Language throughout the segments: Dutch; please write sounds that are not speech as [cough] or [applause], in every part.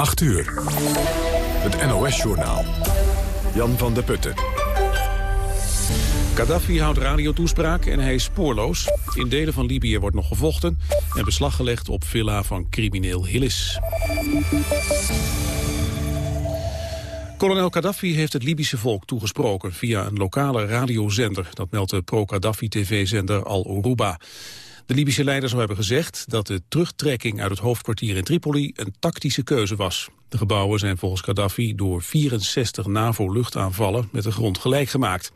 8 uur. Het NOS-journaal. Jan van der Putten. Gaddafi houdt radiotoespraak en hij is spoorloos. In delen van Libië wordt nog gevochten en beslag gelegd op villa van crimineel Hillis. Kolonel Gaddafi heeft het Libische volk toegesproken via een lokale radiozender. Dat meldt de pro-Gaddafi-tv-zender Al Oruba. De Libische leider zou hebben gezegd dat de terugtrekking uit het hoofdkwartier in Tripoli een tactische keuze was. De gebouwen zijn volgens Gaddafi door 64 NAVO-luchtaanvallen met de grond gelijk gemaakt.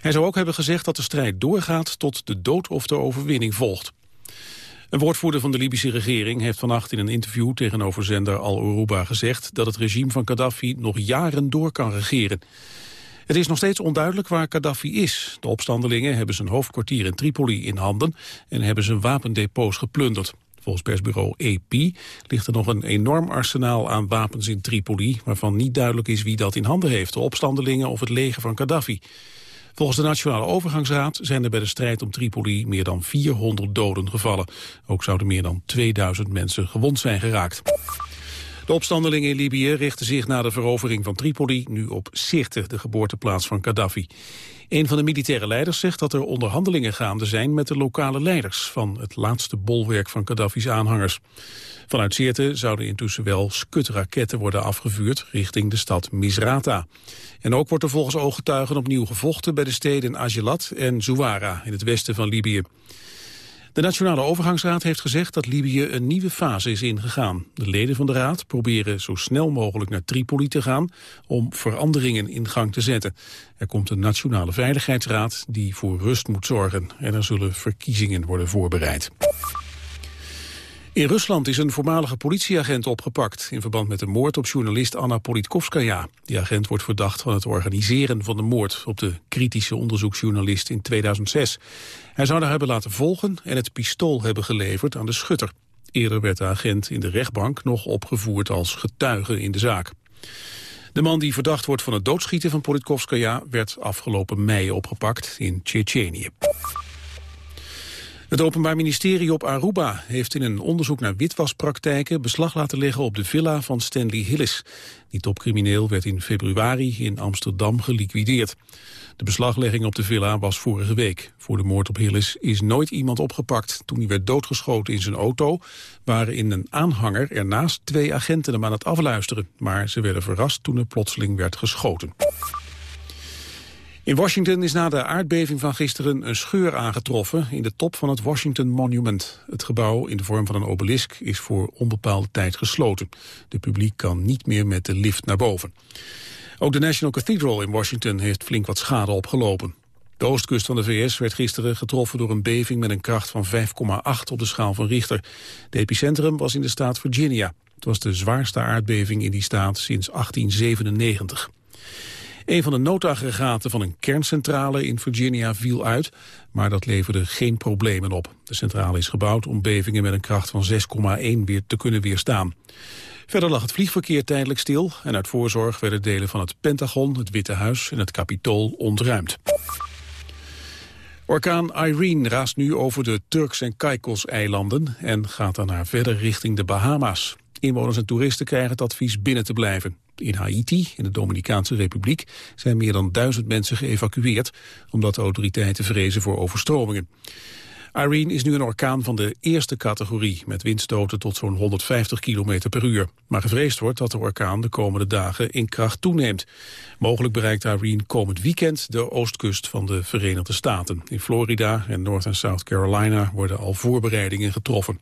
Hij zou ook hebben gezegd dat de strijd doorgaat tot de dood of de overwinning volgt. Een woordvoerder van de Libische regering heeft vannacht in een interview tegenover zender Al Oruba gezegd dat het regime van Gaddafi nog jaren door kan regeren. Het is nog steeds onduidelijk waar Gaddafi is. De opstandelingen hebben zijn hoofdkwartier in Tripoli in handen en hebben zijn wapendepots geplunderd. Volgens persbureau AP ligt er nog een enorm arsenaal aan wapens in Tripoli... waarvan niet duidelijk is wie dat in handen heeft, de opstandelingen of het leger van Gaddafi. Volgens de Nationale Overgangsraad zijn er bij de strijd om Tripoli meer dan 400 doden gevallen. Ook zouden meer dan 2000 mensen gewond zijn geraakt. De opstandelingen in Libië richten zich na de verovering van Tripoli nu op Sirte, de geboorteplaats van Gaddafi. Een van de militaire leiders zegt dat er onderhandelingen gaande zijn met de lokale leiders van het laatste bolwerk van Gaddafi's aanhangers. Vanuit Sirte zouden intussen wel skutraketten worden afgevuurd richting de stad Misrata. En ook wordt er volgens ooggetuigen opnieuw gevochten bij de steden Ajelat en Zouara in het westen van Libië. De Nationale Overgangsraad heeft gezegd dat Libië een nieuwe fase is ingegaan. De leden van de raad proberen zo snel mogelijk naar Tripoli te gaan om veranderingen in gang te zetten. Er komt een Nationale Veiligheidsraad die voor rust moet zorgen en er zullen verkiezingen worden voorbereid. In Rusland is een voormalige politieagent opgepakt... in verband met de moord op journalist Anna Politkovskaya. Die agent wordt verdacht van het organiseren van de moord... op de kritische onderzoeksjournalist in 2006. Hij zou haar hebben laten volgen en het pistool hebben geleverd aan de schutter. Eerder werd de agent in de rechtbank nog opgevoerd als getuige in de zaak. De man die verdacht wordt van het doodschieten van Politkovskaya... werd afgelopen mei opgepakt in Tsjetsjenië. Het Openbaar Ministerie op Aruba heeft in een onderzoek naar witwaspraktijken beslag laten leggen op de villa van Stanley Hillis. Die topcrimineel werd in februari in Amsterdam geliquideerd. De beslaglegging op de villa was vorige week. Voor de moord op Hillis is nooit iemand opgepakt. Toen hij werd doodgeschoten in zijn auto waren in een aanhanger ernaast twee agenten hem aan het afluisteren. Maar ze werden verrast toen er plotseling werd geschoten. In Washington is na de aardbeving van gisteren een scheur aangetroffen in de top van het Washington Monument. Het gebouw in de vorm van een obelisk is voor onbepaalde tijd gesloten. De publiek kan niet meer met de lift naar boven. Ook de National Cathedral in Washington heeft flink wat schade opgelopen. De oostkust van de VS werd gisteren getroffen door een beving met een kracht van 5,8 op de schaal van Richter. De epicentrum was in de staat Virginia. Het was de zwaarste aardbeving in die staat sinds 1897. Een van de noodaggregaten van een kerncentrale in Virginia viel uit, maar dat leverde geen problemen op. De centrale is gebouwd om bevingen met een kracht van 6,1 weer te kunnen weerstaan. Verder lag het vliegverkeer tijdelijk stil en uit voorzorg werden delen van het Pentagon, het Witte Huis en het Capitool ontruimd. Orkaan Irene raast nu over de Turks en Caicos-eilanden en gaat daarna verder richting de Bahama's. Inwoners en toeristen krijgen het advies binnen te blijven. In Haiti, in de Dominicaanse Republiek, zijn meer dan duizend mensen geëvacueerd... omdat de autoriteiten vrezen voor overstromingen. Irene is nu een orkaan van de eerste categorie... met windstoten tot zo'n 150 km per uur. Maar gevreesd wordt dat de orkaan de komende dagen in kracht toeneemt. Mogelijk bereikt Irene komend weekend de oostkust van de Verenigde Staten. In Florida en North en South Carolina worden al voorbereidingen getroffen.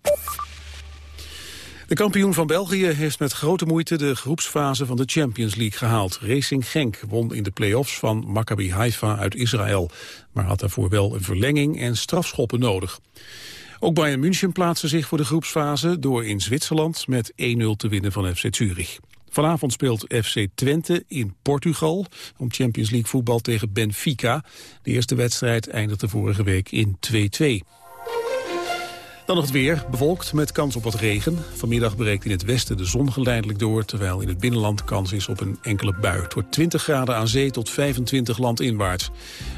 De kampioen van België heeft met grote moeite de groepsfase van de Champions League gehaald. Racing Genk won in de play-offs van Maccabi Haifa uit Israël, maar had daarvoor wel een verlenging en strafschoppen nodig. Ook Bayern München plaatste zich voor de groepsfase door in Zwitserland met 1-0 te winnen van FC Zurich. Vanavond speelt FC Twente in Portugal om Champions League voetbal tegen Benfica. De eerste wedstrijd eindigde vorige week in 2-2. Dan nog het weer, bewolkt met kans op wat regen. Vanmiddag breekt in het westen de zon geleidelijk door... terwijl in het binnenland kans is op een enkele bui. Het wordt 20 graden aan zee tot 25 landinwaarts.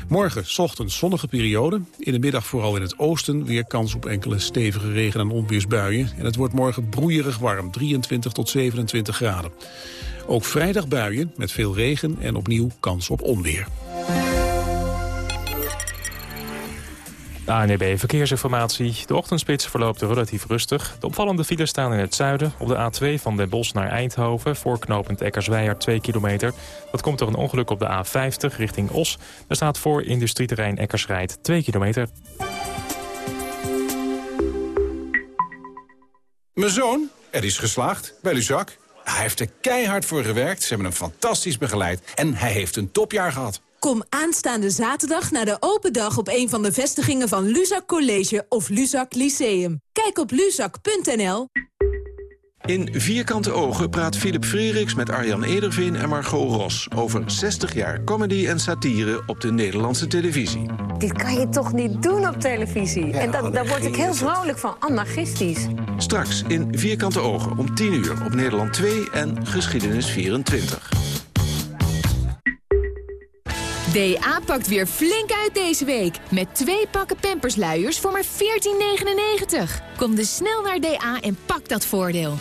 Morgen ochtends zonnige periode. In de middag vooral in het oosten weer kans op enkele stevige regen- en onweersbuien. En het wordt morgen broeierig warm, 23 tot 27 graden. Ook vrijdag buien met veel regen en opnieuw kans op onweer. ANEB Verkeersinformatie. De ochtendspits verloopt relatief rustig. De opvallende files staan in het zuiden. Op de A2 van Den Bosch naar Eindhoven. Voorknopend Eckersweijer 2 kilometer. Dat komt door een ongeluk op de A50 richting Os. Er staat voor industrieterrein Eckersrijd 2 kilometer. Mijn zoon, er is geslaagd bij Luzak. Hij heeft er keihard voor gewerkt, ze hebben hem fantastisch begeleid... en hij heeft een topjaar gehad. Kom aanstaande zaterdag naar de open dag op een van de vestigingen van Luzak College of Luzak Lyceum. Kijk op luzak.nl. In Vierkante Ogen praat Philip Freeriks met Arjan Ederveen en Margot Ros... over 60 jaar comedy en satire op de Nederlandse televisie. Dit kan je toch niet doen op televisie? en dat, daar word ik heel vrolijk van, anarchistisch. Straks in Vierkante Ogen om 10 uur op Nederland 2 en Geschiedenis 24. DA pakt weer flink uit deze week. Met twee pakken pampersluiers voor maar 14,99. Kom dus snel naar DA en pak dat voordeel.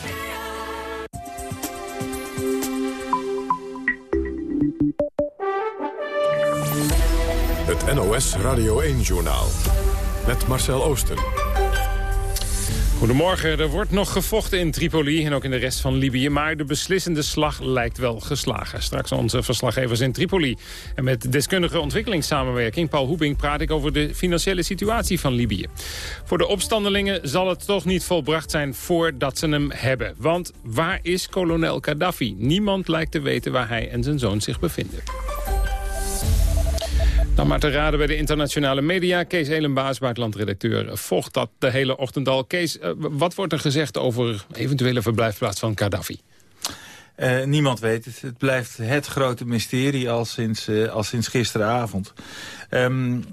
Het NOS Radio 1-journaal. Met Marcel Oosten. Goedemorgen. Er wordt nog gevochten in Tripoli en ook in de rest van Libië. Maar de beslissende slag lijkt wel geslagen. Straks onze verslaggevers in Tripoli. En met deskundige ontwikkelingssamenwerking Paul Hoebing praat ik over de financiële situatie van Libië. Voor de opstandelingen zal het toch niet volbracht zijn voordat ze hem hebben. Want waar is kolonel Gaddafi? Niemand lijkt te weten waar hij en zijn zoon zich bevinden. Maar te raden bij de internationale media. Kees Elenbaas, buitenlandredacteur, volgt dat de hele ochtend al. Kees, eh, wat wordt er gezegd over eventuele verblijfplaats van Gaddafi? Uh, niemand weet het. Het blijft het grote mysterie al sinds, uh, al sinds gisteravond. Um,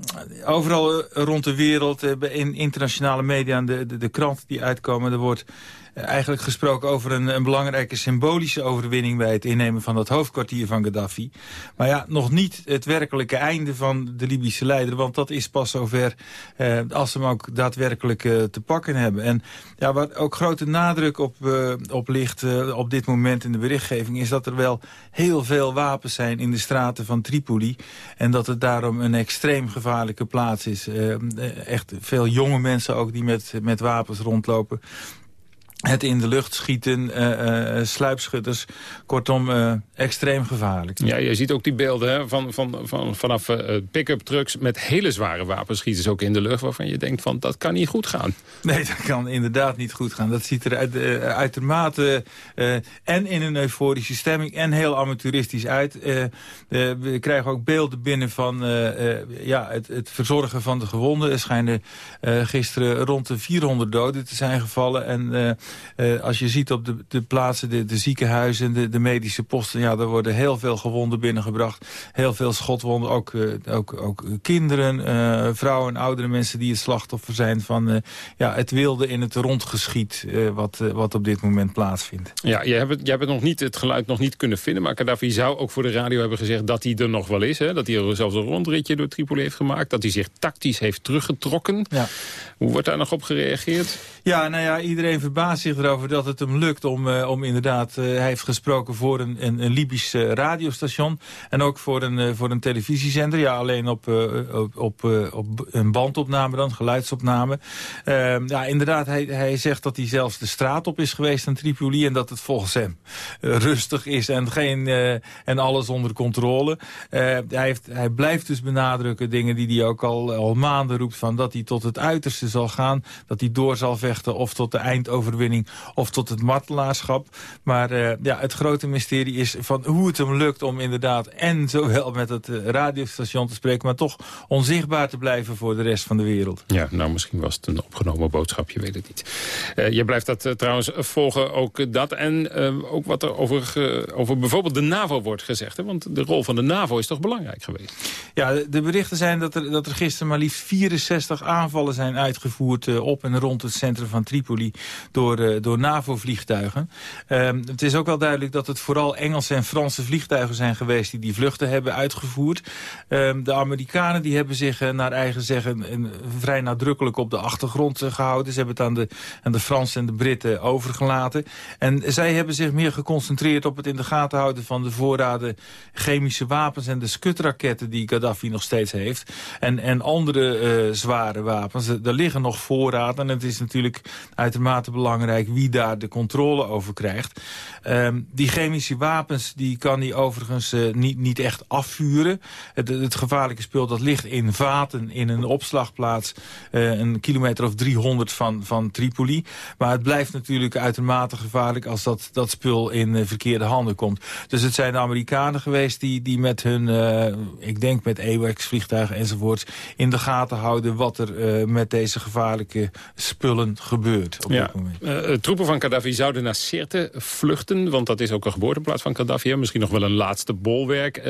overal rond de wereld, in internationale media, de, de, de kranten die uitkomen... er wordt eigenlijk gesproken over een, een, belangrijke symbolische overwinning... bij het innemen van dat hoofdkwartier van Gaddafi. Maar ja, nog niet het werkelijke einde van de Libische leider... want dat is pas zover eh, als ze hem ook daadwerkelijk eh, te pakken hebben. En ja, waar ook grote nadruk op, uh, op ligt op dit moment in de berichtgeving... is dat er wel heel veel wapens zijn in de straten van Tripoli... en dat het daarom een extreem gevaarlijke plaats is. echt veel jonge mensen ook die met, met wapens rondlopen het in de lucht schieten, uh, uh, sluipschutters. Kortom, uh, extreem gevaarlijk. Ja, je ziet ook die beelden hè, van, van, van, vanaf pick-up trucks met hele zware wapenschieters ook in de lucht... waarvan je denkt van dat kan niet goed gaan. Nee, dat kan inderdaad niet goed gaan. Dat ziet er uit, uitermate en in een euforische stemming en heel amateuristisch uit. we krijgen ook beelden binnen van ja, het, het, verzorgen van de gewonden. Er schijnen gisteren rond de 400 doden te zijn gevallen... en uh, als je ziet op de, de plaatsen, de, de ziekenhuizen, de, de medische posten... ja, er worden heel veel gewonden binnengebracht. Heel veel schotwonden, ook, uh, ook, ook kinderen, uh, vrouwen, oudere mensen... die het slachtoffer zijn van ja, het wilde in het rondgeschiet... wat, wat op dit moment plaatsvindt. Ja, jij hebt, het, jij hebt het, nog niet, het geluid nog niet kunnen vinden... maar Gaddafi zou ook voor de radio hebben gezegd dat hij er nog wel is. Hè? Dat hij er zelfs een rondritje door Tripoli heeft gemaakt. Dat hij zich tactisch heeft teruggetrokken. Ja. Hoe wordt daar nog op gereageerd? Ja, nou ja, iedereen verbaast zich erover dat het hem lukt om, uh, om inderdaad... Uh, hij heeft gesproken voor een, een, een Libisch uh, radiostation en ook voor een, voor een televisiezender. Ja, alleen op, op, op, op een bandopname dan, geluidsopname. Ehm, ja, inderdaad, hij, hij zegt dat hij zelfs de straat op is geweest aan Tripoli... en dat het volgens hem rustig is en, geen, en alles onder controle. hij, heeft, hij blijft dus benadrukken dingen die hij ook al, al maanden roept... van dat hij tot het uiterste zal gaan, dat hij door zal vechten of tot de eindoverwinning of tot het martelaarschap. Maar ja, het grote mysterie is van hoe het hem lukt om inderdaad... en zowel met het radiostation te spreken... maar toch onzichtbaar te blijven voor de rest van de wereld. Ja, nou misschien was het een opgenomen boodschap, je weet het niet. je blijft dat trouwens volgen, ook dat. En ook wat er over, over bijvoorbeeld de NAVO wordt gezegd. Hè? Want de rol van de NAVO is toch belangrijk geweest? Ja, de berichten zijn dat er, dat er gisteren maar liefst 64 aanvallen zijn uitgevoerd... Uh, op en rond het centrum van Tripoli door, uh, door NAVO-vliegtuigen. Uh, het is ook wel duidelijk dat het vooral Engelse en Franse vliegtuigen zijn geweest... die die vluchten hebben uitgevoerd. Ehm, de Amerikanen die hebben zich uh, naar eigen zeggen vrij nadrukkelijk op de achtergrond gehouden. Ze hebben het aan de, aan de Fransen en de Britten overgelaten. En zij hebben zich meer geconcentreerd op het in de gaten houden van de voorraden chemische wapens en de skutraketten die Gaddafi nog steeds heeft. En, en andere zware wapens. Er liggen nog voorraden en het is natuurlijk uitermate belangrijk wie daar de controle over krijgt. Um, die chemische wapens die kan hij overigens uh, niet, niet echt afvuren. Het, het, gevaarlijke spul dat ligt in vaten in een opslagplaats uh, een kilometer of 300 van, van Tripoli. Maar het blijft natuurlijk uitermate gevaarlijk als dat, dat spul in verkeerde handen komt. Dus het zijn de Amerikanen geweest die, die met hun, ik denk met AWACS vliegtuigen enzovoorts, in de gaten houden wat er met deze gevaarlijke spullen gebeurt op ja. dit moment. Uh, troepen van Gaddafi zouden naar Sirte vluchten, want dat is ook een geboorteplaats van Gaddafi. Misschien nog wel een laatste bolwerk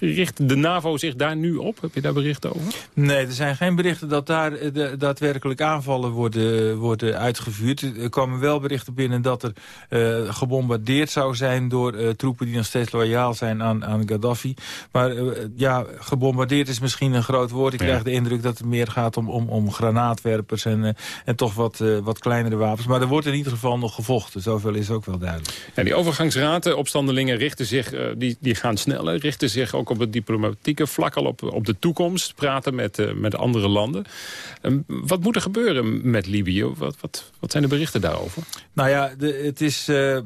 richt de NAVO zich daar nu op? Heb je daar berichten over? Nee, er zijn geen berichten dat daar eh, de, daadwerkelijk aanvallen worden, worden uitgevuurd. Er komen wel berichten binnen dat er uh, gebombardeerd zou zijn... door uh, troepen die nog steeds loyaal zijn aan, aan Gaddafi. Maar uh, ja, gebombardeerd is misschien een groot woord. Ik ja. krijg de indruk dat het meer gaat om, om, om granaatwerpers... en, en toch wat, wat kleinere wapens. Maar er wordt in ieder geval nog gevochten. Zoveel is ook wel duidelijk. Ja, die overgangsraad, opstandelingen richten zich... die, die gaan sneller, richten zich ook op het diplomatieke vlak al op, op de toekomst. Praten met, uh, met andere landen. Um, wat moet er gebeuren met Libië? Wat, wat, wat zijn de berichten daarover? Nou ja, de, het is... Uh,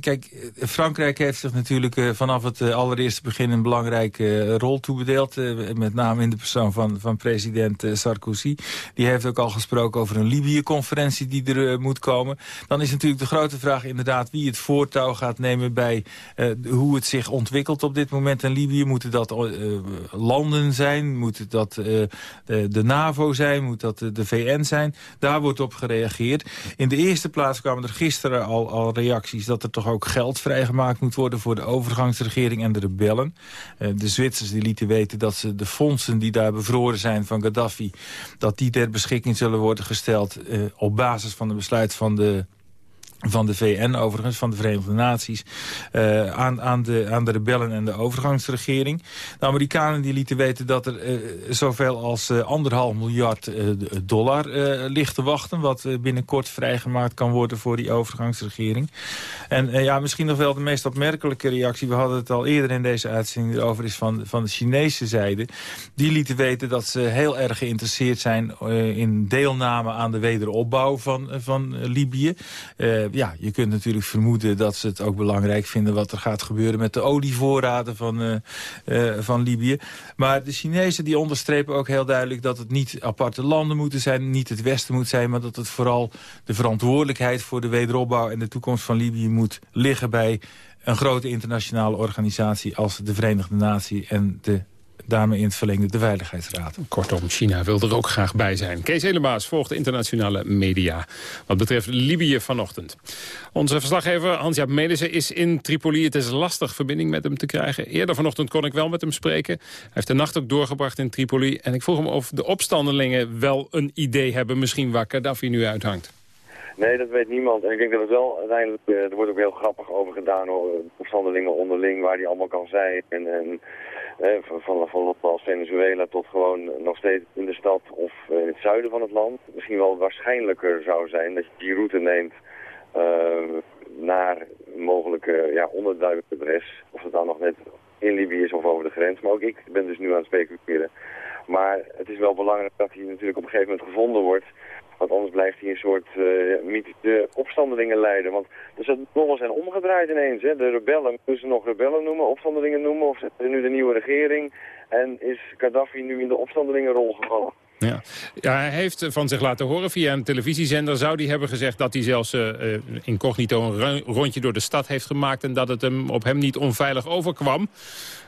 kijk, Frankrijk heeft zich natuurlijk uh, vanaf het allereerste begin... een belangrijke rol toebedeeld. met name in de persoon van, van president Sarkozy. Die heeft ook al gesproken over een Libië-conferentie die er moet komen. Dan is natuurlijk de grote vraag inderdaad... wie het voortouw gaat nemen bij hoe het zich ontwikkelt op dit moment in Libië. Moeten dat uh, landen zijn? Moet dat uh, de, de, NAVO zijn? Moet dat de VN zijn? Daar wordt op gereageerd. In de eerste plaats kwamen er gisteren al, al reacties... dat er toch ook geld vrijgemaakt moet worden... voor de overgangsregering en de rebellen. De Zwitsers die lieten weten dat ze de fondsen die daar bevroren zijn van Gaddafi... dat die ter beschikking zullen worden gesteld... op basis van een besluit van de van de VN overigens, van de Verenigde Naties... Uh, aan, aan, de, aan de rebellen en de overgangsregering. De Amerikanen die lieten weten dat er uh, zoveel als uh, anderhalf miljard dollar ligt te wachten... wat binnenkort vrijgemaakt kan worden voor die overgangsregering. En ja, misschien nog wel de meest opmerkelijke reactie... we hadden het al eerder in deze uitzending erover... is van, van de Chinese zijde. Die lieten weten dat ze heel erg geïnteresseerd zijn... in deelname aan de wederopbouw van, van Libië ja, je kunt natuurlijk vermoeden dat ze het ook belangrijk vinden... wat er gaat gebeuren met de olievoorraden van, uh, uh, van Libië. Maar de Chinezen die onderstrepen ook heel duidelijk... dat het niet aparte landen moeten zijn, niet het Westen moet zijn... maar dat het vooral de verantwoordelijkheid voor de wederopbouw... en de toekomst van Libië moet liggen bij een grote internationale organisatie... als de Verenigde Naties en de daarmee in het verlengde de Veiligheidsraad. Kortom, China wil er ook graag bij zijn. Kees Helemaas volgt de internationale media wat betreft Libië vanochtend. Onze verslaggever Hans-Jaap Melissen is in Tripoli. Het is lastig verbinding met hem te krijgen. Eerder vanochtend kon ik wel met hem spreken. Hij heeft de nacht ook doorgebracht in Tripoli. En ik vroeg hem of de opstandelingen wel een idee hebben... misschien waar Gaddafi nu uithangt. Nee, dat weet niemand. En ik denk dat het wel uiteindelijk, uh, er wordt ook heel grappig over gedaan, hoor, opstandelingen onderling, waar die allemaal kan zijn. En, en van, van als Venezuela tot gewoon nog steeds in de stad of in het zuiden van het land. Misschien wel waarschijnlijker zou zijn dat je die route neemt uh, naar mogelijke ja, onderduikadres. Of het dan nog net in Libië is of over de grens. Maar ook ik ben dus nu aan het speculeren. Maar het is wel belangrijk dat hij natuurlijk op een gegeven moment gevonden wordt. Want anders blijft hij een soort uh, mythische opstandelingen leiden. Want dus het rollen zijn omgedraaid ineens. Hè. De rebellen, moeten ze nog rebellen noemen, opstandelingen noemen? Of zetten ze nu de nieuwe regering? En is Gaddafi nu in de opstandelingenrol gevallen? Ja. ja, hij heeft van zich laten horen via een televisiezender. Zou die hebben gezegd dat hij zelfs uh, incognito een rondje door de stad heeft gemaakt... en dat het hem op hem niet onveilig overkwam?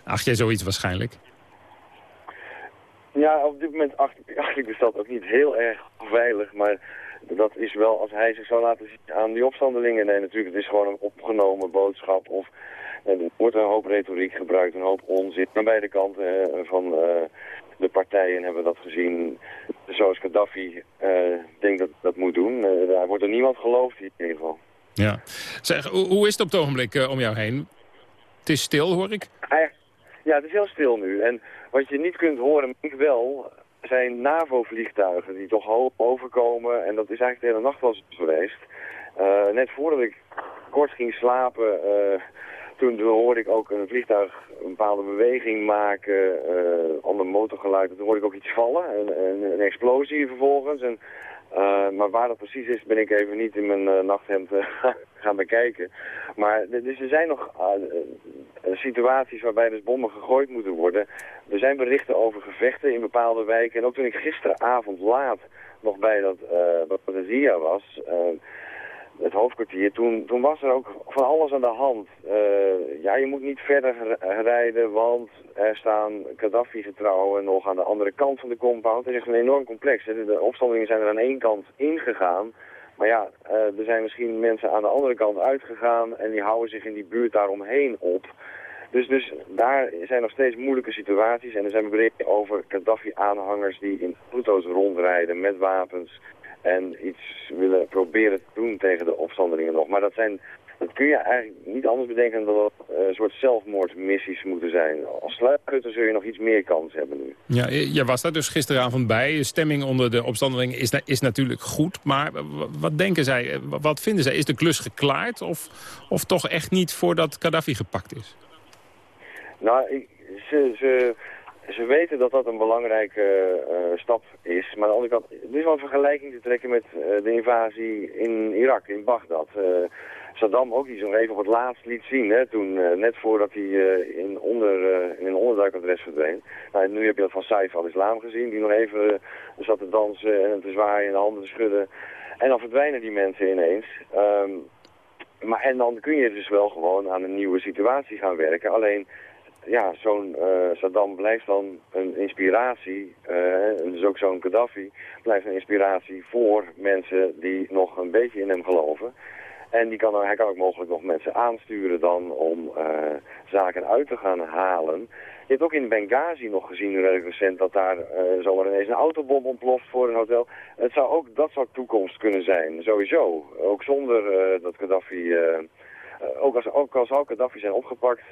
Acht jij zoiets waarschijnlijk? Ja, op dit moment acht, acht ik de stad ook niet heel erg veilig. Maar dat is wel als hij zich zou laten zien aan die opstandelingen. Nee, natuurlijk, het is gewoon een opgenomen boodschap. Of er wordt een hoop retoriek gebruikt, een hoop onzin. Aan beide kanten van uh, de partijen hebben dat gezien. Zoals Gaddafi uh, denk dat dat moet doen. Uh, daar wordt er niemand geloofd in ieder geval. Ja. Zeg, hoe is het op het ogenblik om jou heen? Het is stil, hoor ik. Ja, het is heel stil nu. En wat je niet kunt horen, ik wel, zijn NAVO-vliegtuigen die toch hoog overkomen. En dat is eigenlijk de hele nacht was het geweest. Uh, net voordat ik kort ging slapen, uh, toen hoorde ik ook een vliegtuig een bepaalde beweging maken, uh, ander motorgeluid. Toen hoorde ik ook iets vallen, een, een, een explosie vervolgens. En, maar waar dat precies is, ben ik even niet in mijn nachthemd [laughs] gaan bekijken. Maar dus er zijn nog situaties waarbij dus bommen gegooid moeten worden. Er zijn berichten over gevechten in bepaalde wijken. En ook toen ik gisteravond laat nog bij dat uh, Zia was, uh, het hoofdkwartier, toen, toen was er ook van alles aan de hand. Uh, ja, je moet niet verder rijden, want er staan Gaddafi-getrouwen nog aan de andere kant van de compound. Het is een enorm complex. De opstandelingen zijn er aan één kant ingegaan. Maar ja, er zijn misschien mensen aan de andere kant uitgegaan en die houden zich in die buurt daaromheen op. Dus, dus daar zijn nog steeds moeilijke situaties. En er zijn berichten over Gaddafi-aanhangers die in auto's rondrijden met wapens. En iets willen proberen te doen tegen de opstandelingen nog. Maar dat zijn dat kun je eigenlijk niet anders bedenken dan dat het een soort zelfmoordmissies moeten zijn. Als sluitkutter zul je nog iets meer kans hebben nu. Ja, jij was daar dus gisteravond bij. De stemming onder de opstandelingen is, is natuurlijk goed. Maar wat denken zij, wat vinden zij? Is de klus geklaard of, of toch echt niet voordat Gaddafi gepakt is? Nou, ze, ze, ze weten dat dat een belangrijke uh, stap is. Maar aan de andere kant, er is wel een vergelijking te trekken met uh, de invasie in Irak, in Bagdad. Saddam ook, die zo even op het laatst liet zien, hè, toen, net voordat hij in, onder, in een onderduikadres verdween. Nou, nu heb je dat van Saif al-Islam gezien, die nog even zat te dansen en te zwaaien en de handen te schudden. En dan verdwijnen die mensen ineens. Um, maar, en dan kun je dus wel gewoon aan een nieuwe situatie gaan werken. Alleen ja, zo'n uh, Saddam blijft dan een inspiratie, uh, dus ook zo'n Gaddafi blijft een inspiratie voor mensen die nog een beetje in hem geloven. En die kan, hij kan ook mogelijk nog mensen aansturen dan om uh, zaken uit te gaan halen. Je hebt ook in Benghazi nog gezien, recent, dat daar zomaar ineens een autobom ontploft voor een hotel. Het zou ook dat soort toekomst kunnen zijn, sowieso. Ook zonder dat Gaddafi, ook, als, ook als al Gaddafi zijn opgepakt,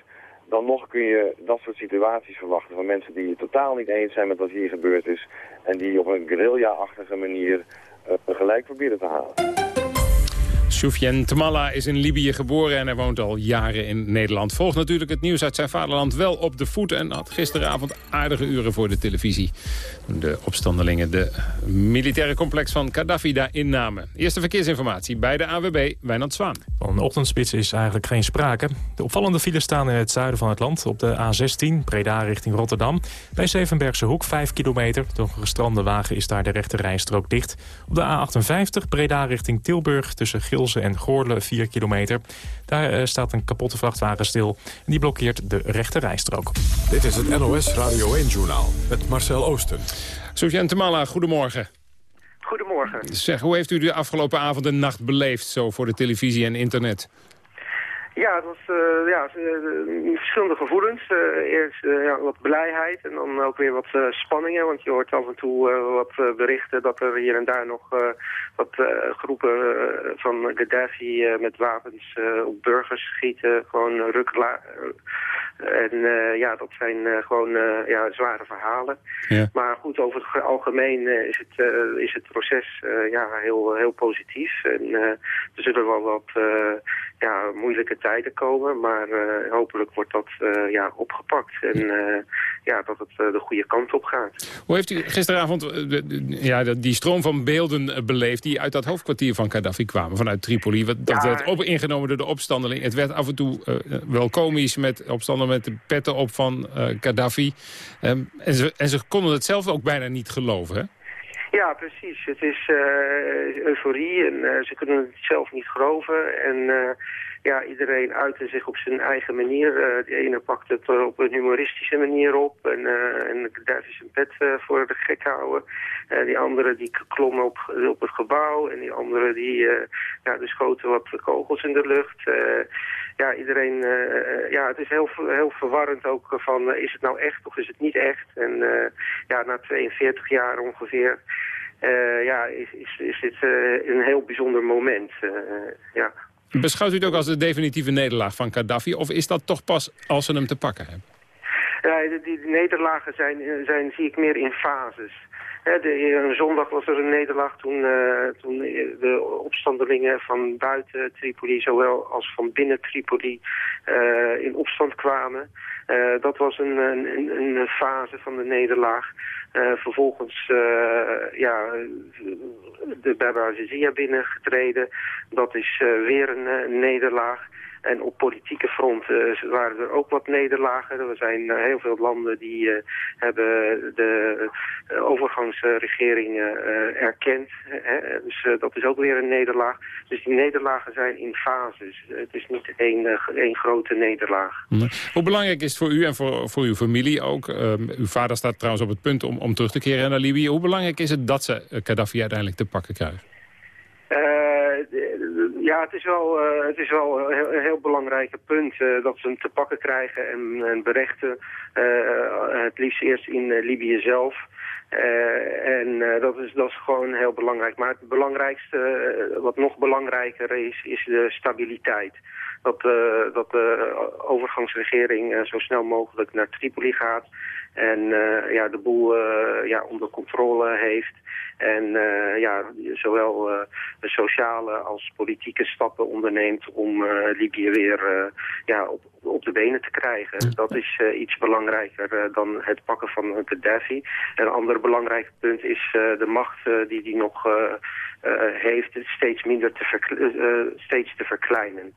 dan nog kun je dat soort situaties verwachten van mensen die het totaal niet eens zijn met wat hier gebeurd is. En die op een guerrilla-achtige manier uh, gelijk proberen te halen. Soufiane Tamala is in Libië geboren en hij woont al jaren in Nederland. Volgt natuurlijk het nieuws uit zijn vaderland wel op de voet... en had gisteravond aardige uren voor de televisie. De opstandelingen de militaire complex van Gaddafi daar innamen. Eerste verkeersinformatie bij de AWB, Wijnand Zwaan. Van de ochtendspits is eigenlijk geen sprake. De opvallende files staan in het zuiden van het land. Op de A16, Breda richting Rotterdam. Bij Zevenbergse Hoek, 5 kilometer. Door gestrande wagen is daar de rechte rijstrook dicht. Op de A58, Breda richting Tilburg tussen En Goorle 4 kilometer. Daar uh, staat een kapotte vrachtwagen stil. En die blokkeert de rechte rijstrook. Dit is het NOS Radio 1-journaal met Marcel Oosten. Sofiane Temala, goedemorgen. Goedemorgen. Zeg, hoe heeft u de afgelopen avond en nacht beleefd zo voor de televisie en internet? Ja, het was uh, ja, uh, verschillende gevoelens. Uh, eerst ja, wat blijheid en dan ook weer wat spanningen. Want je hoort af en toe wat berichten dat er hier en daar nog wat groepen van Gaddafi met wapens op burgers schieten. Gewoon ruk en ja, dat zijn gewoon ja, zware verhalen. Ja. Maar goed, over het algemeen is, het, is het proces ja, heel, heel positief. En er zullen wel wat ja, moeilijke tijden komen. Maar hopelijk wordt dat ja, opgepakt. En ja, dat het de goede kant op gaat. Hoe heeft u gisteravond ja, die stroom van beelden beleefd... die uit dat hoofdkwartier van Gaddafi kwamen, vanuit Tripoli? Wat, dat ja, werd op, ingenomen door de opstandeling. Het werd af en toe wel komisch met opstanden met de petten op van Gaddafi. Um, en, ze, en ze konden het zelf ook bijna niet geloven, hè? Ja, precies. Het is uh, euforie en uh, ze kunnen het zelf niet geloven. En uh, ja, iedereen uitte zich op zijn eigen manier. de ene pakt het op een humoristische manier op en, en daar is een pet voor de gek houden. die andere die klommen op, op het gebouw en die andere die ja, schoten wat kogels in de lucht. ja, iedereen, ja, het is heel, heel verwarrend ook van is het nou echt of is het niet echt. En ja, na 42 jaar ongeveer uh, ja, is, is, is dit uh, een heel bijzonder moment. Uh, ja. Beschouwt u het ook als de definitieve nederlaag van Gaddafi... of is dat toch pas als ze hem te pakken hebben? Ja, die, die nederlagen zijn, zijn, zie ik meer in fases. De, zondag was er een nederlaag toen, toen de opstandelingen van buiten Tripoli... zowel als van binnen Tripoli in opstand kwamen. dat was een, een, een fase van de nederlaag. Vervolgens ja, de Baba binnengetreden. Dat is weer een nederlaag. En op politieke front uh, waren er ook wat nederlagen. Er zijn uh, heel veel landen die uh, hebben de overgangsregering erkend. Hè? Dus dat is ook weer een nederlaag. Dus die nederlagen zijn in fases. het is niet één, één grote nederlaag. Hoe belangrijk is het voor u en voor, voor uw familie ook... Um, uw vader staat trouwens op het punt om, om terug te keren naar Libië. Hoe belangrijk is het dat ze Gaddafi uiteindelijk te pakken krijgen? Ja, het is wel, uh, het is wel een heel, heel belangrijk punt uh, dat ze hem te pakken krijgen en, en berechten. Uh, het liefst eerst in Libië zelf. en dat, is, dat is gewoon heel belangrijk. Maar het belangrijkste, wat nog belangrijker is, is de stabiliteit. Dat, dat de overgangsregering zo snel mogelijk naar Tripoli gaat. En ja, de boel ja, onder controle heeft. En uh, ja, zowel sociale als politieke stappen onderneemt om Libië weer ja, op, op de benen te krijgen. Dat is iets belangrijker dan het pakken van Gaddafi. Een ander belangrijk punt is de macht die hij nog heeft steeds minder te, steeds te verkleinen.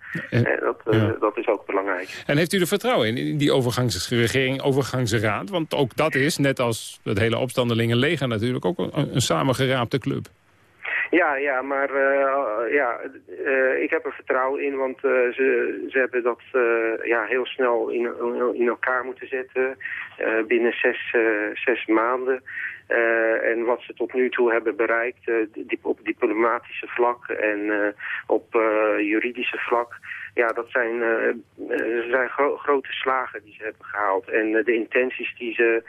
dat, dat is ook belangrijk. En heeft u er vertrouwen in, in die overgangsregering, overgangsraad? Want ook dat is, net als het hele opstandelingenleger natuurlijk, ook een, een samen samengeraapte club. Ja, ja, maar uh, ja, uh, ik heb er vertrouwen in, want uh, ze, ze hebben dat ja, heel snel in, in elkaar moeten zetten binnen zes, zes maanden. en wat ze tot nu toe hebben bereikt op diplomatisch vlak en op juridische vlak ja, dat zijn, zijn grote slagen die ze hebben gehaald. En de intenties die ze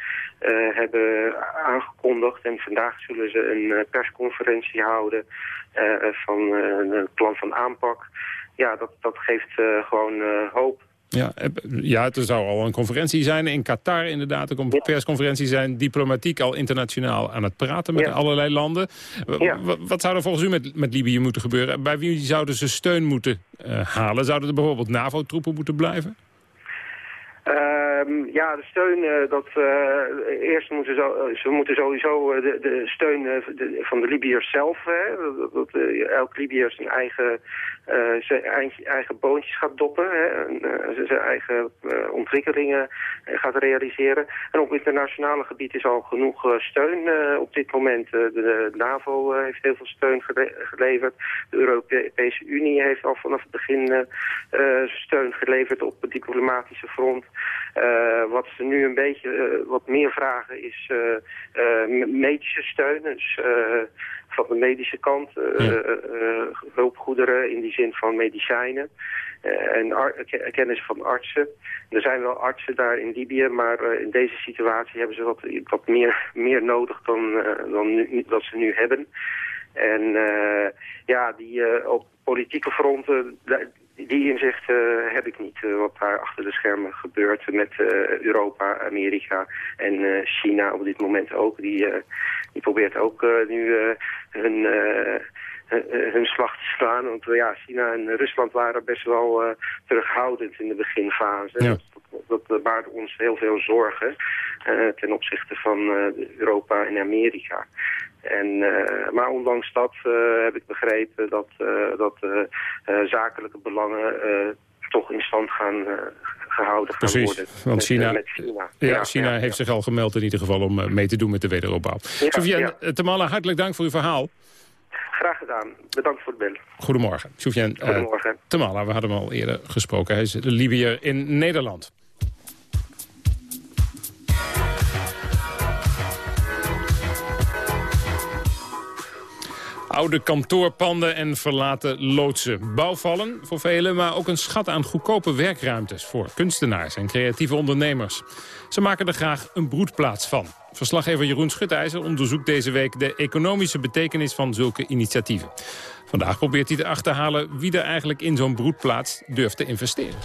hebben aangekondigd. En vandaag zullen ze een persconferentie houden van een plan van aanpak. Ja, dat, dat geeft gewoon hoop. Ja, ja, er zou al een conferentie zijn in Qatar inderdaad. Een persconferentie zijn diplomatiek al internationaal aan het praten met allerlei landen. Wat zou er volgens u met, met Libië moeten gebeuren? Bij wie zouden ze steun moeten uh, halen? Zouden er bijvoorbeeld NAVO-troepen moeten blijven? Um, ja, de steun, uh, dat uh, eerst moeten zo, ze moeten sowieso de, de steun van de Libiërs zelf, hè, dat, elk Libiër zijn eigen zijn eigen, boontjes gaat doppen. Hè, en, zijn eigen ontwikkelingen gaat realiseren. En op internationale gebied is al genoeg steun op dit moment. de NAVO heeft heel veel steun geleverd. De Europese Unie heeft al vanaf het begin steun geleverd op het diplomatische front. Wat ze nu een beetje wat meer vragen is medische steun. Dus van de medische kant, uh, uh, hulpgoederen in die zin van medicijnen en kennis van artsen. Er zijn wel artsen daar in Libië, maar in deze situatie hebben ze wat, wat meer, [laughs] meer nodig dan, dan nu, dat ze nu hebben. En ja, die op politieke fronten, die inzicht heb ik niet, wat daar achter de schermen gebeurt met Europa, Amerika en China op dit moment ook. Die, die probeert ook nu hun, hun slag te slaan. Want ja, China en Rusland waren best wel terughoudend in de beginfase. Dat, dat baarde ons heel veel zorgen ten opzichte van Europa en Amerika. En, uh, maar ondanks dat uh, heb ik begrepen dat, uh, dat zakelijke belangen toch in stand gaan, gehouden gaan Precies, worden. want met, China, eh, China. Ja, China heeft zich al gemeld in ieder geval om eh, mee te doen met de wederopbouw. Ja, Soufiane ja. Tamala, hartelijk dank voor uw verhaal. Graag gedaan. Bedankt voor het bellen. Goedemorgen. Soufiane eh, Goedemorgen. Tamala, we hadden hem al eerder gesproken. Hij is de Libiër in Nederland. Oude kantoorpanden en verlaten loodsen. Bouwvallen voor velen, maar ook een schat aan goedkope werkruimtes... voor kunstenaars en creatieve ondernemers. Ze maken er graag een broedplaats van. Verslaggever Jeroen Schutijzer onderzoekt deze week... de economische betekenis van zulke initiatieven. Vandaag probeert hij te achterhalen wie er eigenlijk in zo'n broedplaats durft te investeren.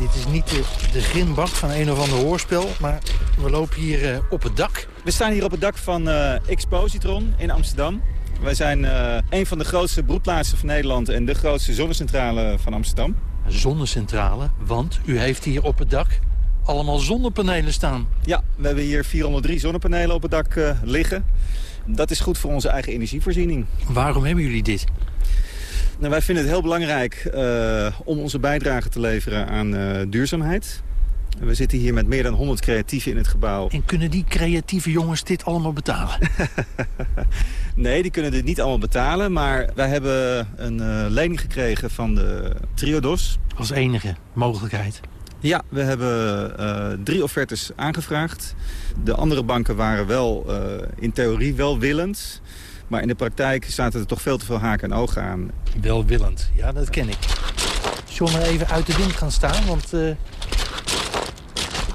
Dit is niet de, de van een of ander hoorspel, maar we lopen hier eh, op het dak. We staan hier op het dak van eh, Expositron in Amsterdam. Wij zijn eh, een van de grootste broedplaatsen van Nederland en de grootste zonnecentrale van Amsterdam. Zonnecentrale, want u heeft hier op het dak allemaal zonnepanelen staan. Ja, we hebben hier 403 zonnepanelen op het dak liggen. Dat is goed voor onze eigen energievoorziening. Waarom hebben jullie dit? Nou, wij vinden het heel belangrijk eh, om onze bijdrage te leveren aan eh, duurzaamheid. We zitten hier met meer dan 100 creatieven in het gebouw. En kunnen die creatieve jongens dit allemaal betalen? [laughs] Nee, die kunnen dit niet allemaal betalen. Maar wij hebben een eh, lening gekregen van de Triodos. Als enige mogelijkheid. Ja, we hebben drie offertes aangevraagd. De andere banken waren wel in theorie welwillend. Maar in de praktijk zaten er toch veel te veel haken en ogen aan. Welwillend, ja dat ken ik. Zullen we maar even uit de wind gaan staan, want... eh,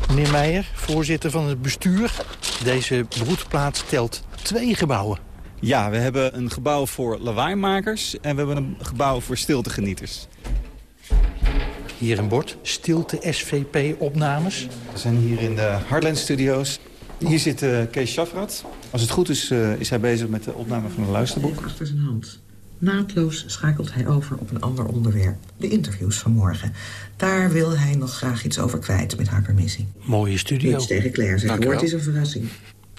meneer Meijer, voorzitter van het bestuur... deze broedplaats telt twee gebouwen. Ja, we hebben een gebouw voor lawaaimakers en we hebben een gebouw voor stiltegenieters. Hier een bord, stilte SVP-opnames. We zijn hier in de Hardland Studios. Hier zit eh, Kees Schafrat. Als het goed is, eh, is hij bezig met de opname van een luisterboek. achter zijn hand. Naadloos schakelt hij over op een ander onderwerp. De interviews van morgen. Daar wil hij nog graag iets over kwijt, met haar permissie. Mooie studio. Niets tegen Claire het wel. is een verrassing.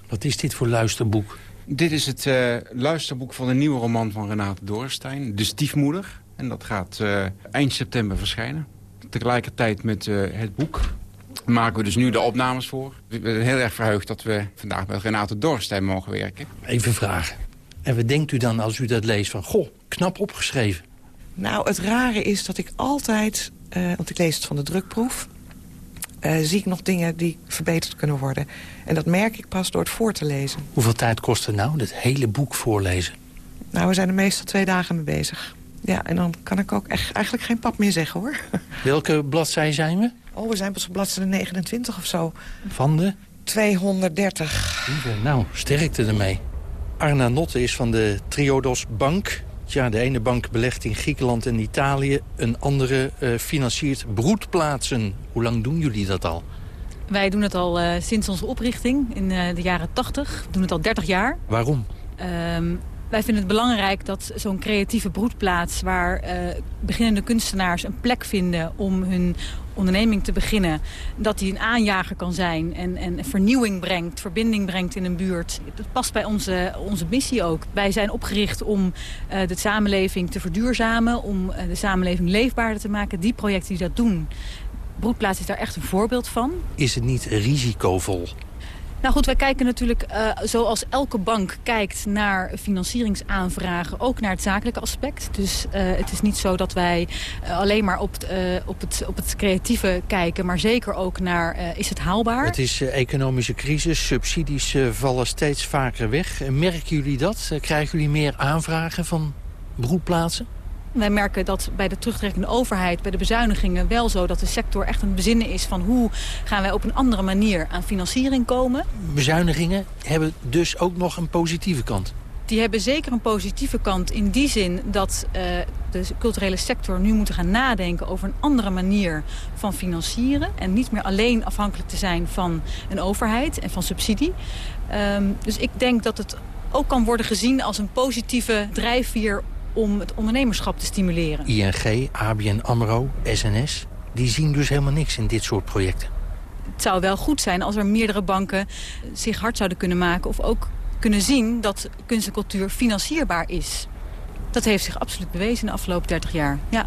Wat is dit voor luisterboek? Dit is het eh, luisterboek van een nieuwe roman van Renate Dorenstein, De Stiefmoeder. En dat gaat eh, eind september verschijnen. Tegelijkertijd met eh, het boek maken we dus nu de opnames voor. We zijn heel erg verheugd dat we vandaag met Renate Dorenstein mogen werken. Even vragen. En wat denkt u dan als u dat leest van... goh, knap opgeschreven. Nou, het rare is dat ik altijd, eh, want ik lees het van de drukproef... eh, zie ik nog dingen die verbeterd kunnen worden. En dat merk ik pas door het voor te lezen. Hoeveel tijd kost het nou, dat hele boek voorlezen? Nou, we zijn er meestal twee dagen mee bezig. Ja, en dan kan ik ook echt, eigenlijk geen pap meer zeggen, hoor. [laughs] Welke bladzij zijn we? Oh, we zijn pas op bladzijde 29 of zo. Van de? 230. Lieve, Nou, sterkte ermee. Arna Notte is van de Triodos Bank. Tja, de ene bank belegt in Griekenland en Italië. Een andere eh, financiert broedplaatsen. Hoe lang doen jullie dat al? Wij doen het al eh, sinds onze oprichting in eh, de jaren 80. We doen het al 30 jaar. Waarom? Ehm, wij vinden het belangrijk dat zo'n creatieve broedplaats... waar eh, beginnende kunstenaars een plek vinden om hun onderneming te beginnen... dat die een aanjager kan zijn en, en vernieuwing brengt, verbinding brengt in een buurt. Dat past bij onze, onze missie ook. Wij zijn opgericht om eh, de samenleving te verduurzamen... om eh, de samenleving leefbaarder te maken. Die projecten die dat doen, Broedplaats is daar echt een voorbeeld van. Is het niet risicovol? Nou goed, wij kijken natuurlijk eh, zoals elke bank kijkt naar financieringsaanvragen, ook naar het zakelijke aspect. Dus eh, het is niet zo dat wij eh, alleen maar op, op, het, op het creatieve kijken, maar zeker ook naar is het haalbaar. Het is economische crisis, subsidies vallen steeds vaker weg. Merken jullie dat? Krijgen jullie meer aanvragen van broedplaatsen? Wij merken dat bij de terugtrekkende overheid, bij de bezuinigingen... wel zo dat de sector echt aan het bezinnen is van hoe gaan wij op een andere manier aan financiering komen. Bezuinigingen hebben dus ook nog een positieve kant. Die hebben zeker een positieve kant in die zin dat uh, de culturele sector nu moet gaan nadenken over een andere manier van financieren. En niet meer alleen afhankelijk te zijn van een overheid en van subsidie. Um, dus ik denk dat het ook kan worden gezien als een positieve drijfveer om het ondernemerschap te stimuleren. ING, ABN AMRO, SNS, die zien dus helemaal niks in dit soort projecten. Het zou wel goed zijn als er meerdere banken zich hard zouden kunnen maken... of ook kunnen zien dat kunst en cultuur financierbaar is. Dat heeft zich absoluut bewezen in de afgelopen 30 jaar, ja.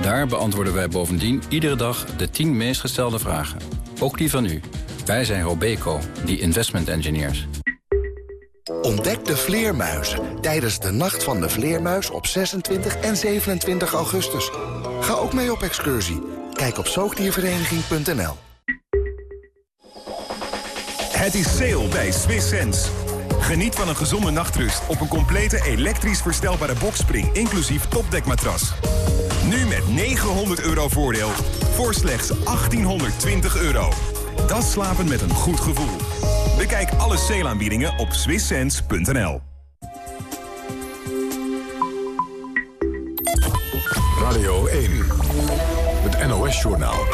Daar beantwoorden wij bovendien iedere dag de 10 meest gestelde vragen. Ook die van u. Wij zijn Robeco, die investment engineers. Ontdek de vleermuizen tijdens de Nacht van de Vleermuis op 26 en 27 augustus. Ga ook mee op excursie. Kijk op zoogdiervereniging.nl. Het is sale bij Swiss Sense. Geniet van een gezonde nachtrust op een complete elektrisch verstelbare boxspring... inclusief topdekmatras. Nu met 900 euro voordeel voor slechts 1820 euro. Dat slapen met een goed gevoel. Bekijk alle sale op swisssense.nl. Radio 1, het NOS-journaal.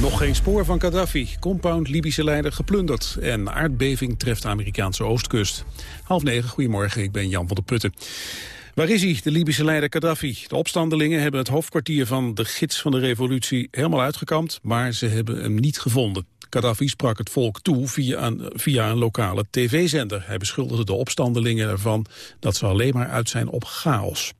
Nog geen spoor van Gaddafi. Compound Libische leider geplunderd. En aardbeving treft de Amerikaanse oostkust. Half negen, goedemorgen, ik ben Jan van der Putten. Waar is hij, de Libische leider Gaddafi? De opstandelingen hebben het hoofdkwartier van de gids van de revolutie helemaal uitgekampt, maar ze hebben hem niet gevonden. Gaddafi sprak het volk toe via een, via een lokale tv-zender. Hij beschuldigde de opstandelingen ervan dat ze alleen maar uit zijn op chaos.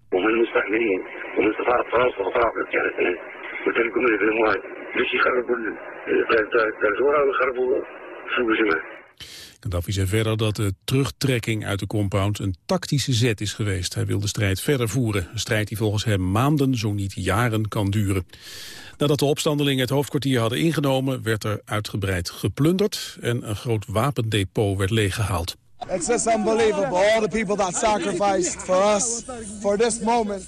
Gaddafi zei verder dat de terugtrekking uit de compound een tactische zet is geweest. Hij wil de strijd verder voeren. Een strijd die volgens hem maanden, zo niet jaren kan duren. Nadat de opstandelingen het hoofdkwartier hadden ingenomen... werd er uitgebreid geplunderd en een groot wapendepot werd leeggehaald. It's just unbelievable. All the people that sacrificed for us, for this moment.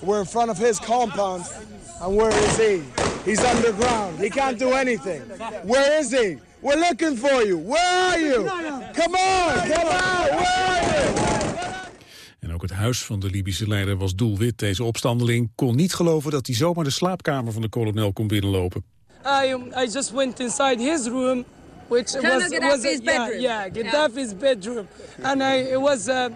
We're in front of his compound. And where is he? He's underground. He can't do anything. Where is he? We're looking for you. Where are you? Come on, come on. Where are you? En ook het huis van de Libische leider was doelwit. Deze opstandeling kon niet geloven dat hij zomaar de slaapkamer van de kolonel kon binnenlopen. I, um, I just went inside his room, which was, Gaddafi's was bedroom. Yeah, yeah, Gaddafi's bedroom, and I it was uh,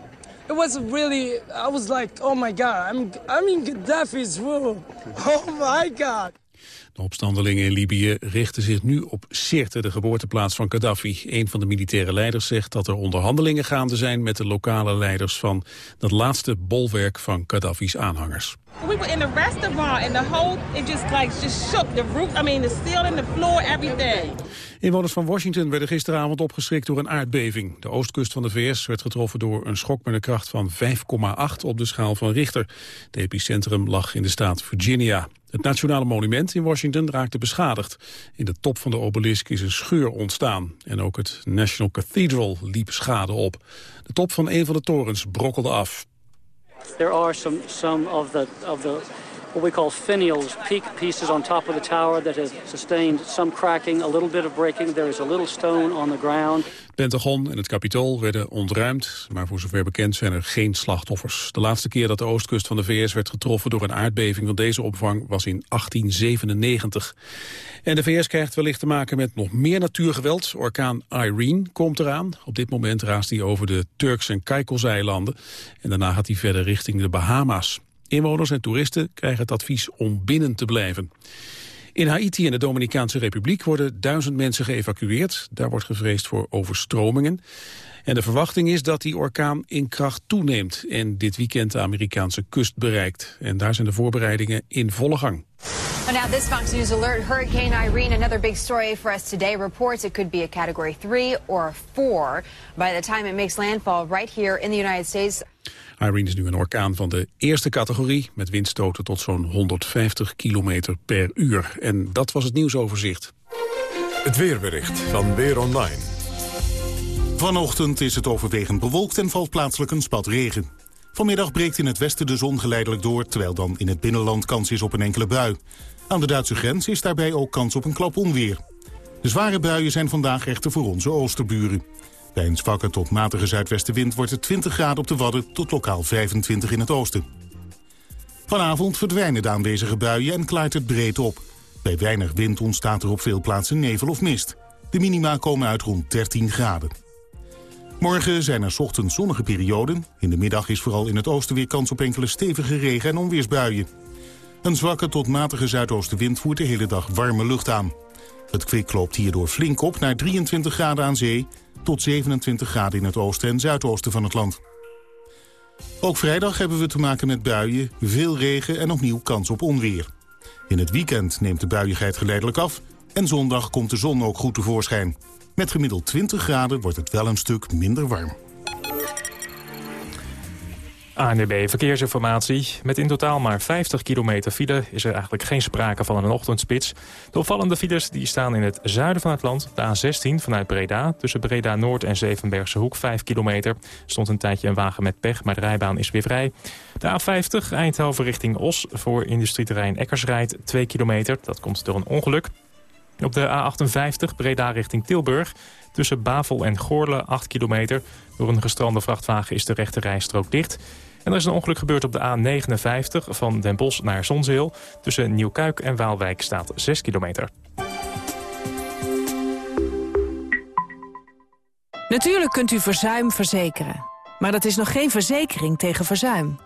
it was really I was like, oh my god, I'm I'm in Gaddafi's room. [laughs] Oh my god. De opstandelingen in Libië richten zich nu op Sirte, de geboorteplaats van Gaddafi. Een van de militaire leiders zegt dat er onderhandelingen gaande zijn met de lokale leiders van dat laatste bolwerk van Gaddafi's aanhangers. We were in the restaurant and the whole it just like just shook the roof. I mean the ceiling, the floor, everything. Inwoners van Washington werden gisteravond opgeschrikt door een aardbeving. De oostkust van de VS werd getroffen door een schok met een kracht van 5,8 op de schaal van Richter. Het epicentrum lag in de staat Virginia. Het Nationale Monument in Washington raakte beschadigd. In de top van de obelisk is een scheur ontstaan. En ook het National Cathedral liep schade op. De top van een van de torens brokkelde af. There are some, some of the, of the what we call finials, peak pieces on top of the tower that have sustained some cracking, a little bit of breaking. There is a little stone on the ground. Pentagon en het Capitool werden ontruimd, maar voor zover bekend zijn er geen slachtoffers. De laatste keer dat de oostkust van de VS werd getroffen door een aardbeving van deze opvang was in 1897. En de VS krijgt wellicht te maken met nog meer natuurgeweld. Orkaan Irene komt eraan. Op dit moment raast hij over de Turks en Caicos-eilanden. En daarna gaat hij verder richting de Bahama's. Inwoners en toeristen krijgen het advies om binnen te blijven. In Haiti en de Dominicaanse Republiek worden duizend mensen geëvacueerd. Daar wordt gevreesd voor overstromingen. En de verwachting is dat die orkaan in kracht toeneemt... en dit weekend de Amerikaanse kust bereikt. En daar zijn de voorbereidingen in volle gang. Now this Fox News alert, Hurricane Irene, another big story for us today, reports it could be a category 3 or 4 by the time it makes landfall right here in the United States. Irene is nu een orkaan van de eerste categorie... met windstoten tot zo'n 150 kilometer per uur. En dat was het nieuwsoverzicht. Het weerbericht van Weer Online. Vanochtend is het overwegend bewolkt en valt plaatselijk een spat regen. Vanmiddag breekt in het westen de zon geleidelijk door... terwijl dan in het binnenland kans is op een enkele bui. Aan de Duitse grens is daarbij ook kans op een klap onweer. De zware buien zijn vandaag echter voor onze oosterburen. Bij een zwakke tot matige zuidwestenwind wordt het 20 graden op de Wadden... tot lokaal 25 in het oosten. Vanavond verdwijnen de aanwezige buien en klaart het breed op. Bij weinig wind ontstaat er op veel plaatsen nevel of mist. De minima komen uit rond 13 graden. Morgen zijn er ochtends zonnige perioden. In de middag is vooral in het oosten weer kans op enkele stevige regen- en onweersbuien. Een zwakke tot matige zuidoostenwind voert de hele dag warme lucht aan. Het kwik loopt hierdoor flink op naar 23 graden aan zee... tot 27 graden in het oosten en zuidoosten van het land. Ook vrijdag hebben we te maken met buien, veel regen en opnieuw kans op onweer. In het weekend neemt de buiigheid geleidelijk af... en zondag komt de zon ook goed tevoorschijn. Met gemiddeld 20 graden wordt het wel een stuk minder warm. ANDB Verkeersinformatie. Met in totaal maar 50 kilometer file is er eigenlijk geen sprake van een ochtendspits. De opvallende files die staan in het zuiden van het land. De A16 vanuit Breda, tussen Breda Noord en Zevenbergse Hoek 5 kilometer. Stond een tijdje een wagen met pech, maar de rijbaan is weer vrij. De A50 Eindhoven richting Os voor industrieterrein Eckersrijd 2 kilometer. Dat komt door een ongeluk. Op de A58 Breda richting Tilburg. Tussen Bavel en Goorle 8 kilometer. Door een gestrande vrachtwagen is de rechte rijstrook dicht. En er is een ongeluk gebeurd op de A59 van Den Bosch naar Zonzeel. Tussen Nieuwkuik en Waalwijk staat 6 kilometer. Natuurlijk kunt u verzuim verzekeren. Maar dat is nog geen verzekering tegen verzuim.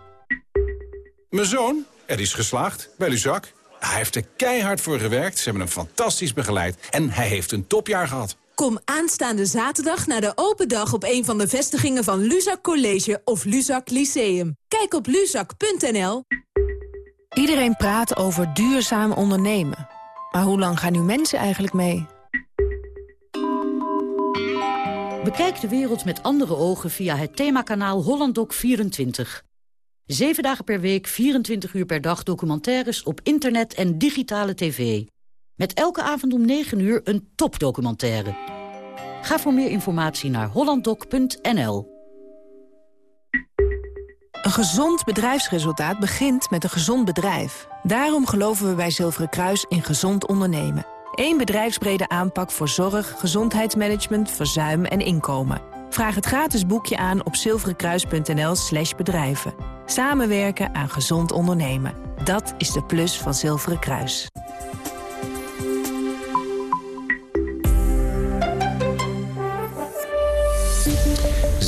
Mijn zoon, er is geslaagd bij Luzak. Hij heeft er keihard voor gewerkt, ze hebben hem fantastisch begeleid... en hij heeft een topjaar gehad. Kom aanstaande zaterdag naar de open dag op een van de vestigingen van Luzak College of Luzak Lyceum. Kijk op luzak.nl. Iedereen praat over duurzaam ondernemen. Maar hoe lang gaan nu mensen eigenlijk mee? Bekijk de wereld met andere ogen via het themakanaal HollandDoc24. Zeven dagen per week, 24 uur per dag documentaires op internet en digitale tv. Met elke avond om 9 uur een topdocumentaire. Ga voor meer informatie naar hollanddoc.nl. Een gezond bedrijfsresultaat begint met een gezond bedrijf. Daarom geloven we bij Zilveren Kruis in gezond ondernemen. Eén bedrijfsbrede aanpak voor zorg, gezondheidsmanagement, verzuim en inkomen. Vraag het gratis boekje aan op zilverenkruis.nl slash bedrijven. Samenwerken aan gezond ondernemen. Dat is de plus van Zilveren Kruis.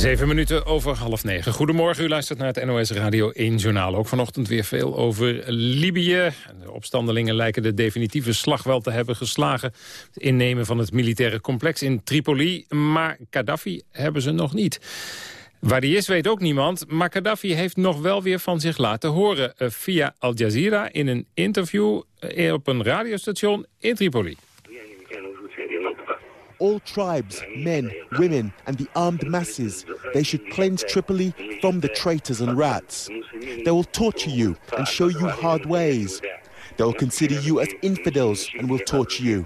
Zeven minuten over half negen. Goedemorgen, u luistert naar het NOS Radio 1 Journaal. Ook vanochtend weer veel over Libië. De opstandelingen lijken de definitieve slag wel te hebben geslagen. Het innemen van het militaire complex in Tripoli. Maar Gaddafi hebben ze nog niet. Waar die is weet ook niemand, maar Gaddafi heeft nog wel weer van zich laten horen... Eh, via Al Jazeera in een interview eh, op een radiostation in Tripoli. All tribes, men, women, and the armed masses. They should cleanse Tripoli from the traitors and rats. They will torture you and show you hard ways. They will consider you as infidels and will torture you.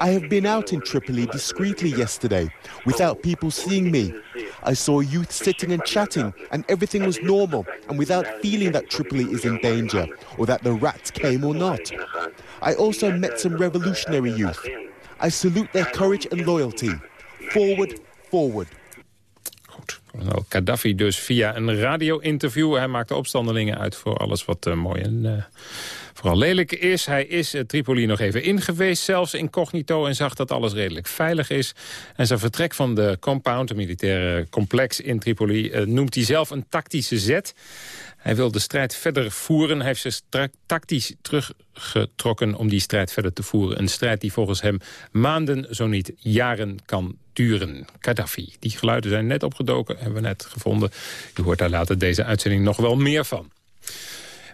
I have been out in Tripoli discreetly yesterday, without people seeing me. I saw youth sitting and chatting, and everything was normal, and without feeling that Tripoli is in danger, or that the rats came or not. I also met some revolutionary youth. I salute their courage and loyalty. Forward, forward. Kolonel Gaddafi dus via een radio-interview. Hij maakt de opstandelingen uit voor alles wat uh, mooi en uh, vooral lelijk is. Hij is uh, Tripoli nog even ingeweest, zelfs incognito... en zag dat alles redelijk veilig is. En zijn vertrek van de compound, een militaire complex in Tripoli... noemt hij zelf een tactische zet. Hij wil de strijd verder voeren. Hij heeft zich tactisch teruggetrokken om die strijd verder te voeren. Een strijd die volgens hem maanden, zo niet jaren kan duren. Gaddafi. Die geluiden zijn net opgedoken, hebben we net gevonden. U hoort daar later deze uitzending nog wel meer van.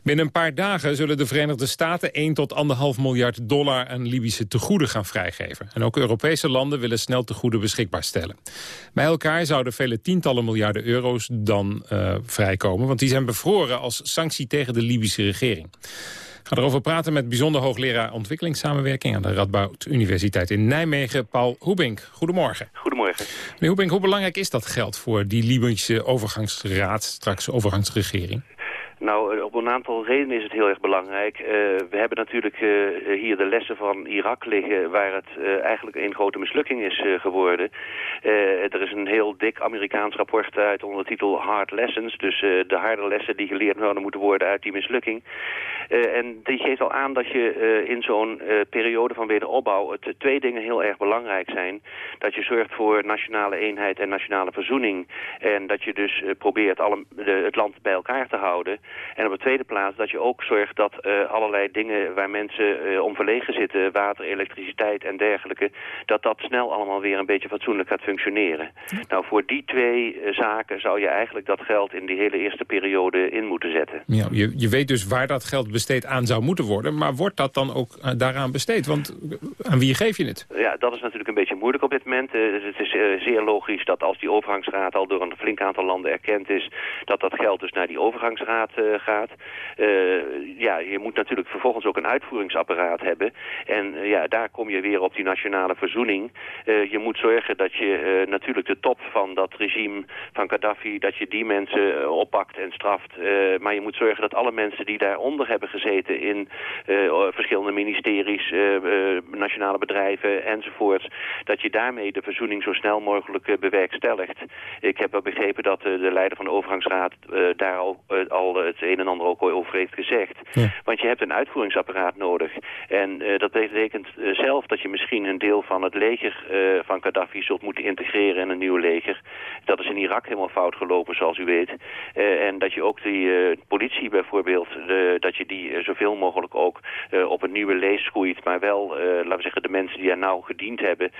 Binnen een paar dagen zullen de Verenigde Staten 1 tot 1,5 miljard dollar aan Libische tegoeden gaan vrijgeven. En ook Europese landen willen snel tegoeden beschikbaar stellen. Bij elkaar zouden vele tientallen miljarden euro's dan uh, vrijkomen, want die zijn bevroren als sanctie tegen de Libische regering. Ik ga erover praten met bijzonder hoogleraar ontwikkelingssamenwerking aan de Radboud Universiteit in Nijmegen, Paul Hoebink. Goedemorgen. Goedemorgen. Meneer Hoebink, hoe belangrijk is dat geld voor die Libische overgangsraad, straks overgangsregering? Nou, op een aantal redenen is het heel erg belangrijk. we hebben natuurlijk hier de lessen van Irak liggen... waar het eigenlijk een grote mislukking is geworden. er is een heel dik Amerikaans rapport uit onder de titel Hard Lessons. Dus de harde lessen die geleerd zouden moeten worden uit die mislukking. en die geeft al aan dat je in zo'n periode van wederopbouw... Het, twee dingen heel erg belangrijk zijn. Dat je zorgt voor nationale eenheid en nationale verzoening. En dat je dus probeert alle, het land bij elkaar te houden. En op de tweede plaats dat je ook zorgt dat uh, allerlei dingen waar mensen uh, om verlegen zitten, water, elektriciteit en dergelijke, dat dat snel allemaal weer een beetje fatsoenlijk gaat functioneren. Nou, voor die twee uh, zaken zou je eigenlijk dat geld in die hele eerste periode in moeten zetten. Ja, je, je weet dus waar dat geld besteed aan zou moeten worden, maar wordt dat dan ook daaraan besteed? Want aan wie geef je het? Ja, dat is natuurlijk een beetje moeilijk op dit moment. Dus het is zeer logisch dat als die overgangsraad al door een flink aantal landen erkend is, dat dat geld dus naar die overgangsraad gaat. Uh, ja, je moet natuurlijk vervolgens ook een uitvoeringsapparaat hebben. En uh, ja, daar kom je weer op die nationale verzoening. je moet zorgen dat je natuurlijk de top van dat regime van Gaddafi, dat je die mensen oppakt en straft. maar je moet zorgen dat alle mensen die daaronder hebben gezeten in verschillende ministeries, nationale bedrijven enzovoorts, dat je daarmee de verzoening zo snel mogelijk bewerkstelligt. Ik heb begrepen dat de leider van de overgangsraad daar al, al het een en ander ook over heeft gezegd. Ja. Want je hebt een uitvoeringsapparaat nodig. En uh, dat betekent zelf dat je misschien een deel van het leger van Gaddafi zult moeten integreren in een nieuw leger. Dat is in Irak helemaal fout gelopen, zoals u weet. en dat je ook die politie bijvoorbeeld, dat je die zoveel mogelijk ook op een nieuwe lees groeit. Maar wel, laten we zeggen, de mensen die er nou gediend hebben,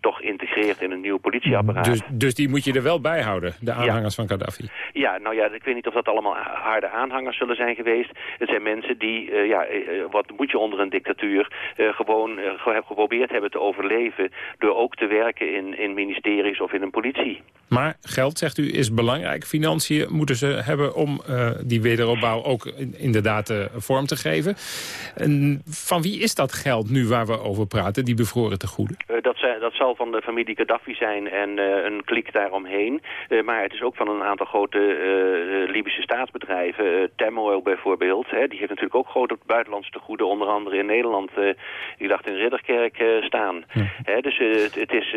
toch integreert in een nieuw politieapparaat. Dus, dus die moet je er wel bij houden, de aanhangers ja. van Gaddafi? Ja, nou ja, ik weet niet of dat allemaal harde aanhangers zullen zijn geweest. Het zijn mensen die, uh, ja, uh, wat moet je onder een dictatuur, gewoon geprobeerd hebben te overleven door ook te werken in, in ministeries of in een politie. Maar geld, zegt u, is belangrijk. Financiën moeten ze hebben om die wederopbouw ook inderdaad vorm te geven. En van wie is dat geld nu waar we over praten, die bevroren tegoeden? dat, dat zal van de familie Gaddafi zijn en een klik daaromheen. maar het is ook van een aantal grote Libische staatsbedrijven. Uh, Tamoil bijvoorbeeld, hè, die heeft natuurlijk ook grote buitenlandse tegoeden, onder andere in Nederland, uh, ik dacht in Ridderkerk, staan. Ja. Hè, dus het, het, is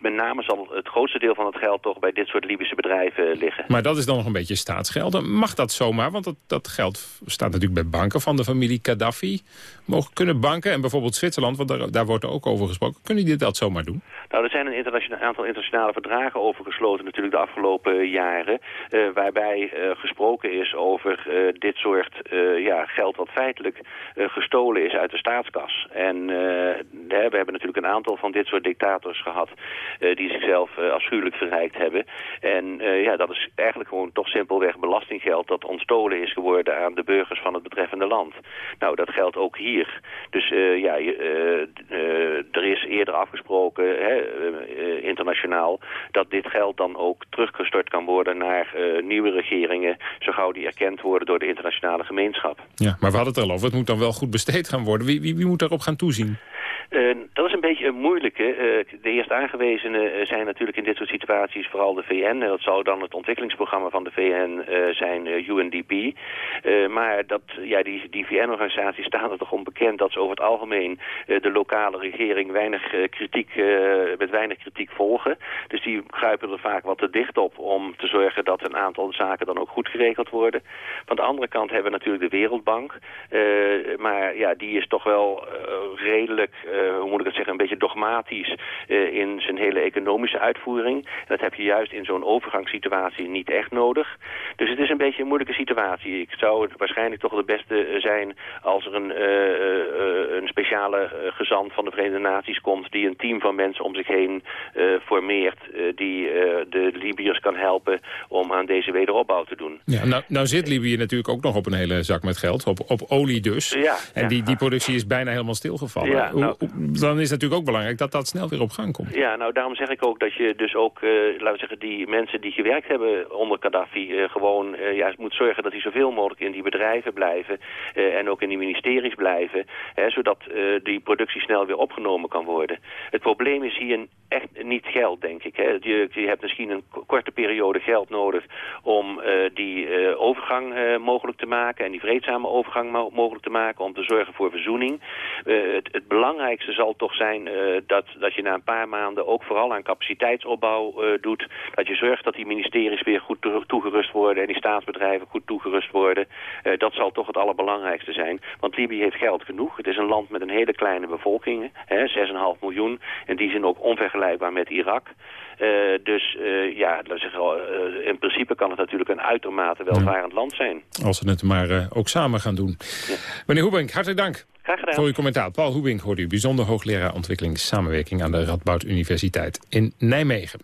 met name zal het grootste deel van het geld toch bij dit soort Libische bedrijven liggen. Maar dat is dan nog een beetje staatsgeld. Mag dat zomaar? Want dat, dat geld staat natuurlijk bij banken van de familie Gaddafi. Mogen, kunnen banken en bijvoorbeeld Zwitserland, want daar, daar wordt er ook over gesproken, kunnen die dat zomaar doen? Nou, er zijn een internationaal, aantal internationale verdragen over gesloten natuurlijk de afgelopen jaren. Waarbij gesproken is over uh, dit soort ja, geld wat feitelijk gestolen is uit de staatskas. En we hebben natuurlijk een aantal van dit soort dictators gehad die zichzelf afschuwelijk verrijkt hebben. En ja, dat is eigenlijk gewoon toch simpelweg belastinggeld dat ontstolen is geworden aan de burgers van het betreffende land. Nou, dat geldt ook hier. Dus ja, er is eerder afgesproken, hè, internationaal, dat dit geld dan ook teruggestort kan worden naar nieuwe regeringen, zo gauw die erkend worden door de internationale gemeenschap. Ja, maar we hadden het er al over, het moet dan wel goed besteed gaan worden. Wie, wie, wie moet daarop gaan toezien? Uh, dat is een beetje een moeilijke. Uh, de eerst aangewezenen zijn natuurlijk in dit soort situaties vooral de VN. dat zou dan het ontwikkelingsprogramma van de VN zijn, UNDP. maar dat, ja, die, die VN-organisaties staan er toch onbekend dat ze over het algemeen de lokale regering weinig kritiek, met weinig kritiek volgen. Dus die kruipen er vaak wat te dicht op om te zorgen dat een aantal zaken dan ook goed geregeld worden. Van de andere kant hebben we natuurlijk de Wereldbank. maar ja, die is toch wel redelijk hoe moet ik het zeggen, een beetje dogmatisch uh, in zijn hele economische uitvoering. En dat heb je juist in zo'n overgangssituatie niet echt nodig. Dus het is een beetje een moeilijke situatie. Ik zou het waarschijnlijk toch het beste zijn als er een, een speciale gezant van de Verenigde Naties komt die een team van mensen om zich heen formeert die de Libiërs kan helpen om aan deze wederopbouw te doen. Ja, nou, nou zit Libië natuurlijk ook nog op een hele zak met geld, op, op olie dus. Ja, en ja. Die, die productie is bijna helemaal stilgevallen. Ja, nou, dan is natuurlijk natuurlijk ook belangrijk dat dat snel weer op gang komt. Ja, nou daarom zeg ik ook dat je dus ook, uh, laten we zeggen, die mensen die gewerkt hebben onder Gaddafi... Uh, gewoon uh, ja, moet zorgen dat die zoveel mogelijk in die bedrijven blijven... en ook in die ministeries blijven, hè, zodat die productie snel weer opgenomen kan worden. Het probleem is hier echt niet geld, denk ik. Hè. Je, je hebt misschien een korte periode geld nodig om die overgang mogelijk te maken... en die vreedzame overgang mogelijk te maken, om te zorgen voor verzoening. het, het belangrijkste zal toch zijn dat, dat je na een paar maanden ook vooral aan capaciteitsopbouw uh, doet. Dat je zorgt dat die ministeries weer goed toegerust worden en die staatsbedrijven goed toegerust worden. Uh, dat zal toch het allerbelangrijkste zijn. Want Libië heeft geld genoeg. Het is een land met een hele kleine bevolking, 6,5 miljoen. In die zin ook onvergelijkbaar met Irak. Uh, dus uh, ja, uh, in principe kan het natuurlijk een uitermate welvarend land zijn. Als ze het maar ook samen gaan doen. Ja. Meneer Hoebank, hartelijk dank. Voor uw commentaar. Paul Hoebing hoorde u, bijzonder hoogleraar ontwikkelingssamenwerking aan de Radboud Universiteit in Nijmegen.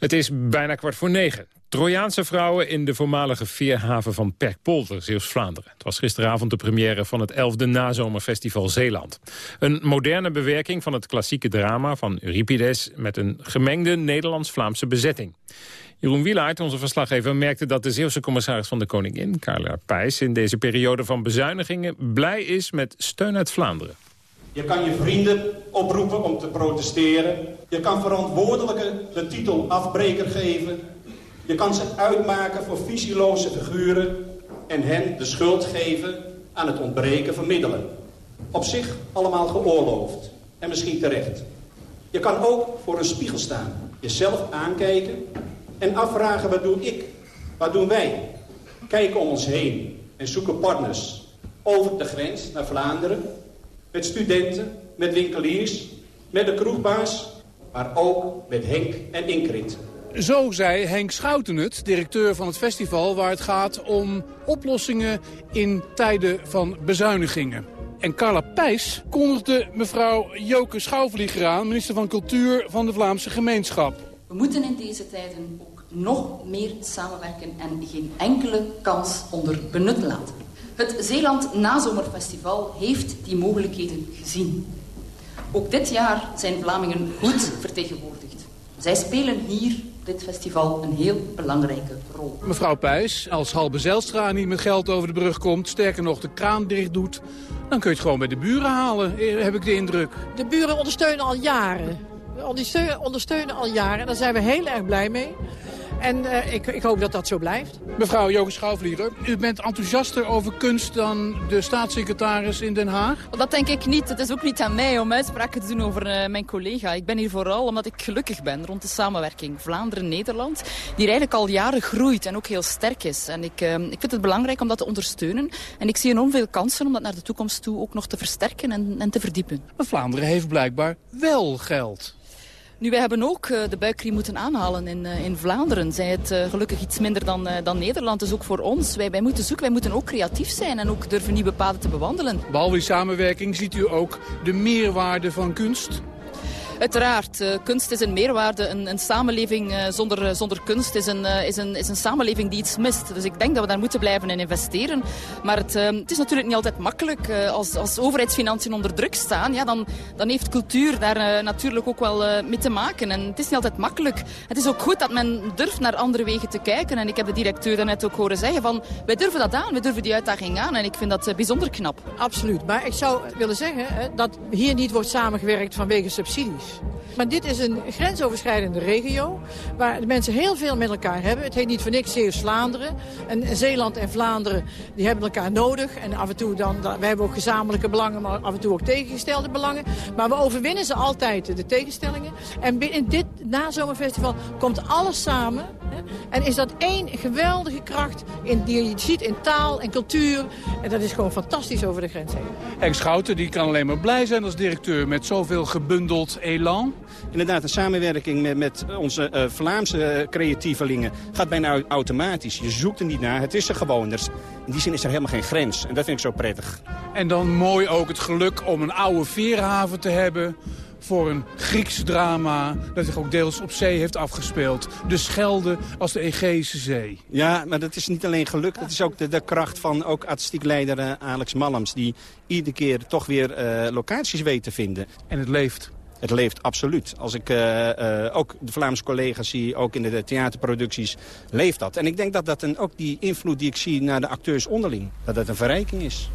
Het is bijna kwart voor negen. Trojaanse vrouwen in de voormalige veerhaven van Perkpolder, Zeeuws-Vlaanderen. Het was gisteravond de première van het 11e nazomerfestival Zeeland. Een moderne bewerking van het klassieke drama van Euripides... met een gemengde Nederlands-Vlaamse bezetting. Jeroen Wielaert, onze verslaggever, merkte dat de Zeeuwse commissaris van de Koningin, Carla Pijs, in deze periode van bezuinigingen blij is met steun uit Vlaanderen. Je kan je vrienden oproepen om te protesteren. Je kan verantwoordelijken de titel afbreker geven. Je kan ze uitmaken voor visieloze figuren en hen de schuld geven aan het ontbreken van middelen. Op zich allemaal geoorloofd en misschien terecht. Je kan ook voor een spiegel staan, jezelf aankijken en afvragen wat doe ik, wat doen wij. Kijken om ons heen en zoeken partners over de grens naar Vlaanderen. Met studenten, met winkeliers, met de kroegbaas, maar ook met Henk en Ingrid. Zo zei Henk Schouten het, directeur van het festival... waar het gaat om oplossingen in tijden van bezuinigingen. En Carla Pijs kondigde mevrouw Joke Schouwvlieger aan... minister van Cultuur van de Vlaamse gemeenschap. We moeten in deze tijden ook nog meer samenwerken... en geen enkele kans onder benut laten. Het Zeeland Nazomerfestival heeft die mogelijkheden gezien. Ook dit jaar zijn Vlamingen goed vertegenwoordigd. Zij spelen hier dit festival een heel belangrijke rol. Mevrouw Pijs, als Halbe Zijlstra niet met geld over de brug komt... sterker nog de kraan dicht doet... dan kun je het gewoon bij de buren halen, eh, heb ik de indruk. De buren ondersteunen al jaren. Ondersteunen al jaren en daar zijn we heel erg blij mee. En uh, ik, ik, hoop dat dat zo blijft. Mevrouw Joke Schouwvlieger, u bent enthousiaster over kunst dan de staatssecretaris in Den Haag? Dat denk ik niet. Het is ook niet aan mij om uitspraken te doen over uh, mijn collega. Ik ben hier vooral omdat ik gelukkig ben rond de samenwerking Vlaanderen-Nederland. Die eigenlijk al jaren groeit en ook heel sterk is. En ik, uh, ik vind het belangrijk om dat te ondersteunen. En ik zie enorm veel kansen om dat naar de toekomst toe ook nog te versterken en, en te verdiepen. Maar Vlaanderen heeft blijkbaar wel geld. Nu, wij hebben ook uh, de buikriem moeten aanhalen in, uh, in Vlaanderen. Zij het uh, gelukkig iets minder dan, dan Nederland. Dus ook voor ons. Wij, wij moeten zoeken, wij moeten ook creatief zijn en ook durven nieuwe paden te bewandelen. Behalve die samenwerking ziet u ook de meerwaarde van kunst? Uiteraard, uh, kunst is een meerwaarde. Een, een samenleving uh, zonder, uh, zonder kunst is een, is, een, is een samenleving die iets mist. Dus ik denk dat we daar moeten blijven in investeren. Maar het, het is natuurlijk niet altijd makkelijk. als, als overheidsfinanciën onder druk staan, ja, dan, dan heeft cultuur daar natuurlijk ook wel mee te maken. En het is niet altijd makkelijk. Het is ook goed dat men durft naar andere wegen te kijken. En ik heb de directeur daarnet ook horen zeggen van, wij durven dat aan, wij durven die uitdaging aan. En ik vind dat bijzonder knap. Absoluut, maar ik zou willen zeggen dat hier niet wordt samengewerkt vanwege subsidies. Maar dit is een grensoverschrijdende regio waar de mensen heel veel met elkaar hebben. Het heet niet voor niks Zeeuws-Vlaanderen. En Zeeland en Vlaanderen die hebben elkaar nodig. En af en toe dan, wij hebben ook gezamenlijke belangen, maar af en toe ook tegengestelde belangen. Maar we overwinnen ze altijd, de tegenstellingen. En in dit nazomerfestival komt alles samen. En is dat één geweldige kracht in, die je ziet in taal en cultuur. En dat is gewoon fantastisch over de grens heen. Henk Schouten die kan alleen maar blij zijn als directeur met zoveel gebundeld. Inderdaad, de samenwerking met, met onze uh, Vlaamse creatievelingen gaat bijna automatisch. Je zoekt er niet naar, het is er gewoon. In die zin is er helemaal geen grens. En dat vind ik zo prettig. En dan mooi ook het geluk om een oude veerhaven te hebben voor een Grieks drama... dat zich ook deels op zee heeft afgespeeld. De Schelde als de Egeïsche Zee. Ja, maar dat is niet alleen geluk. Dat is ook de, de kracht van ook artistiek leider uh, Alex Mallams... die iedere keer toch weer uh, locaties weet te vinden. En het leeft. Het leeft absoluut. Als ik uh, uh, ook de Vlaamse collega's zie, ook in de theaterproducties, leeft dat. En ik denk dat dat een, ook die invloed die ik zie naar de acteurs onderling, dat dat een verrijking is.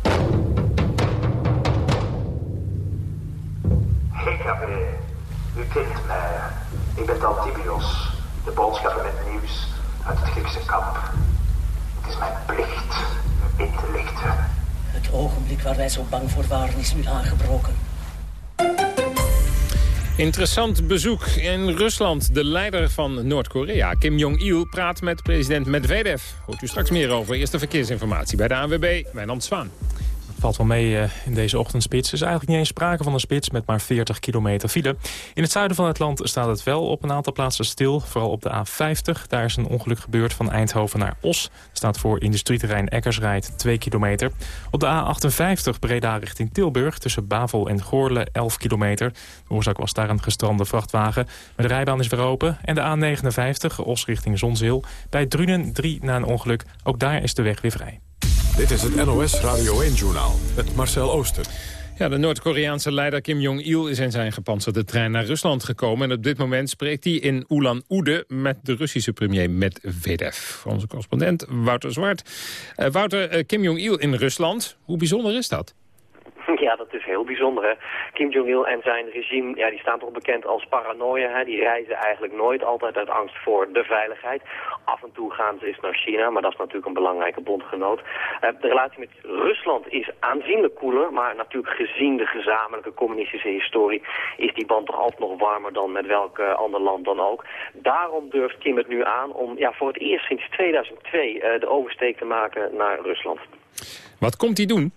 Hey Gabriel, u kent mij. Ik ben Taltibios, de boodschapper met nieuws uit het Griekse kamp. Het is mijn plicht u in te lichten. Het ogenblik waar wij zo bang voor waren is nu aangebroken. Interessant bezoek in Rusland. De leider van Noord-Korea, Kim Jong-il, praat met president Medvedev. Hoort u straks meer over. Eerste verkeersinformatie bij de ANWB, Wijnand Zwaan valt wel mee uh, in deze ochtendspits. Er is eigenlijk niet eens sprake van een spits met maar 40 kilometer file. In het zuiden van het land staat het wel op een aantal plaatsen stil. Vooral op de A50. Daar is een ongeluk gebeurd van Eindhoven naar Os. Staat voor industrieterrein Eckersrijd 2 kilometer. Op de A58 Breda richting Tilburg tussen Bavel en Goorle 11 kilometer. De oorzaak was daar een gestrande vrachtwagen. Maar de rijbaan is weer open. En de A59 Os richting Zonzeel. Bij Drunen 3 na een ongeluk. Ook daar is de weg weer vrij. Dit is het NOS Radio 1-journaal met Marcel Ooster. Ja, de Noord-Koreaanse leider Kim Jong-il is in zijn gepantserde trein naar Rusland gekomen. En op dit moment spreekt hij in Ulan-Ude met de Russische premier Medvedev. Onze correspondent Wouter Zwart. Uh, Wouter, uh, Kim Jong-il in Rusland, hoe bijzonder is dat? [laughs] Ja, dat is heel bijzonder. Hè? Kim Jong-il en zijn regime ja, die staan toch bekend als paranoia. Hè? Die reizen eigenlijk nooit, altijd uit angst voor de veiligheid. Af en toe gaan ze eens naar China, maar dat is natuurlijk een belangrijke bondgenoot. Uh, de relatie met Rusland is aanzienlijk koeler, maar natuurlijk gezien de gezamenlijke communistische historie is die band toch altijd nog warmer dan met welk uh, ander land dan ook. Daarom durft Kim het nu aan om ja, voor het eerst sinds 2002 uh, de oversteek te maken naar Rusland. Wat komt hij doen?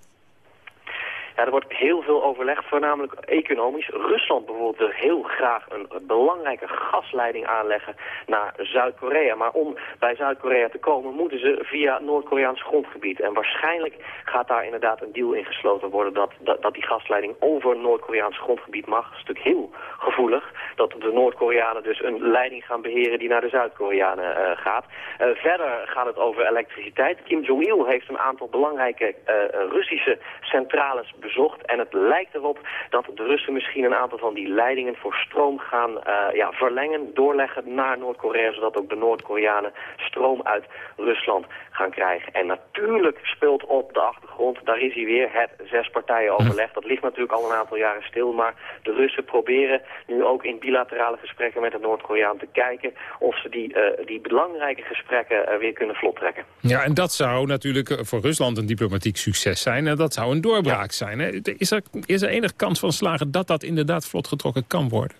Er wordt heel veel overlegd, voornamelijk economisch. Rusland bijvoorbeeld wil heel graag een belangrijke gasleiding aanleggen naar Zuid-Korea. Maar om bij Zuid-Korea te komen moeten ze via Noord-Koreaans grondgebied. En waarschijnlijk gaat daar inderdaad een deal in gesloten worden dat, dat, die gasleiding over Noord-Koreaans grondgebied mag. Dat is natuurlijk heel gevoelig dat de Noord-Koreanen dus een leiding gaan beheren die naar de Zuid-Koreanen uh, gaat. Uh, verder gaat het over elektriciteit. Kim Jong-il heeft een aantal belangrijke uh, Russische centrales En het lijkt erop dat de Russen misschien een aantal van die leidingen voor stroom gaan uh, ja, verlengen, doorleggen naar Noord-Korea, zodat ook de Noord-Koreanen stroom uit Rusland gaan krijgen. En natuurlijk speelt op de achtergrond, daar is hij weer, het zespartijenoverleg. Dat ligt natuurlijk al een aantal jaren stil, maar de Russen proberen nu ook in bilaterale gesprekken met de Noord-Koreaan te kijken of ze die, uh, die belangrijke gesprekken uh, weer kunnen vlot trekken. Ja, en dat zou natuurlijk voor Rusland een diplomatiek succes zijn. En dat zou een doorbraak zijn. Hè? Is, er, is er enig kans van slagen dat dat inderdaad vlot getrokken kan worden?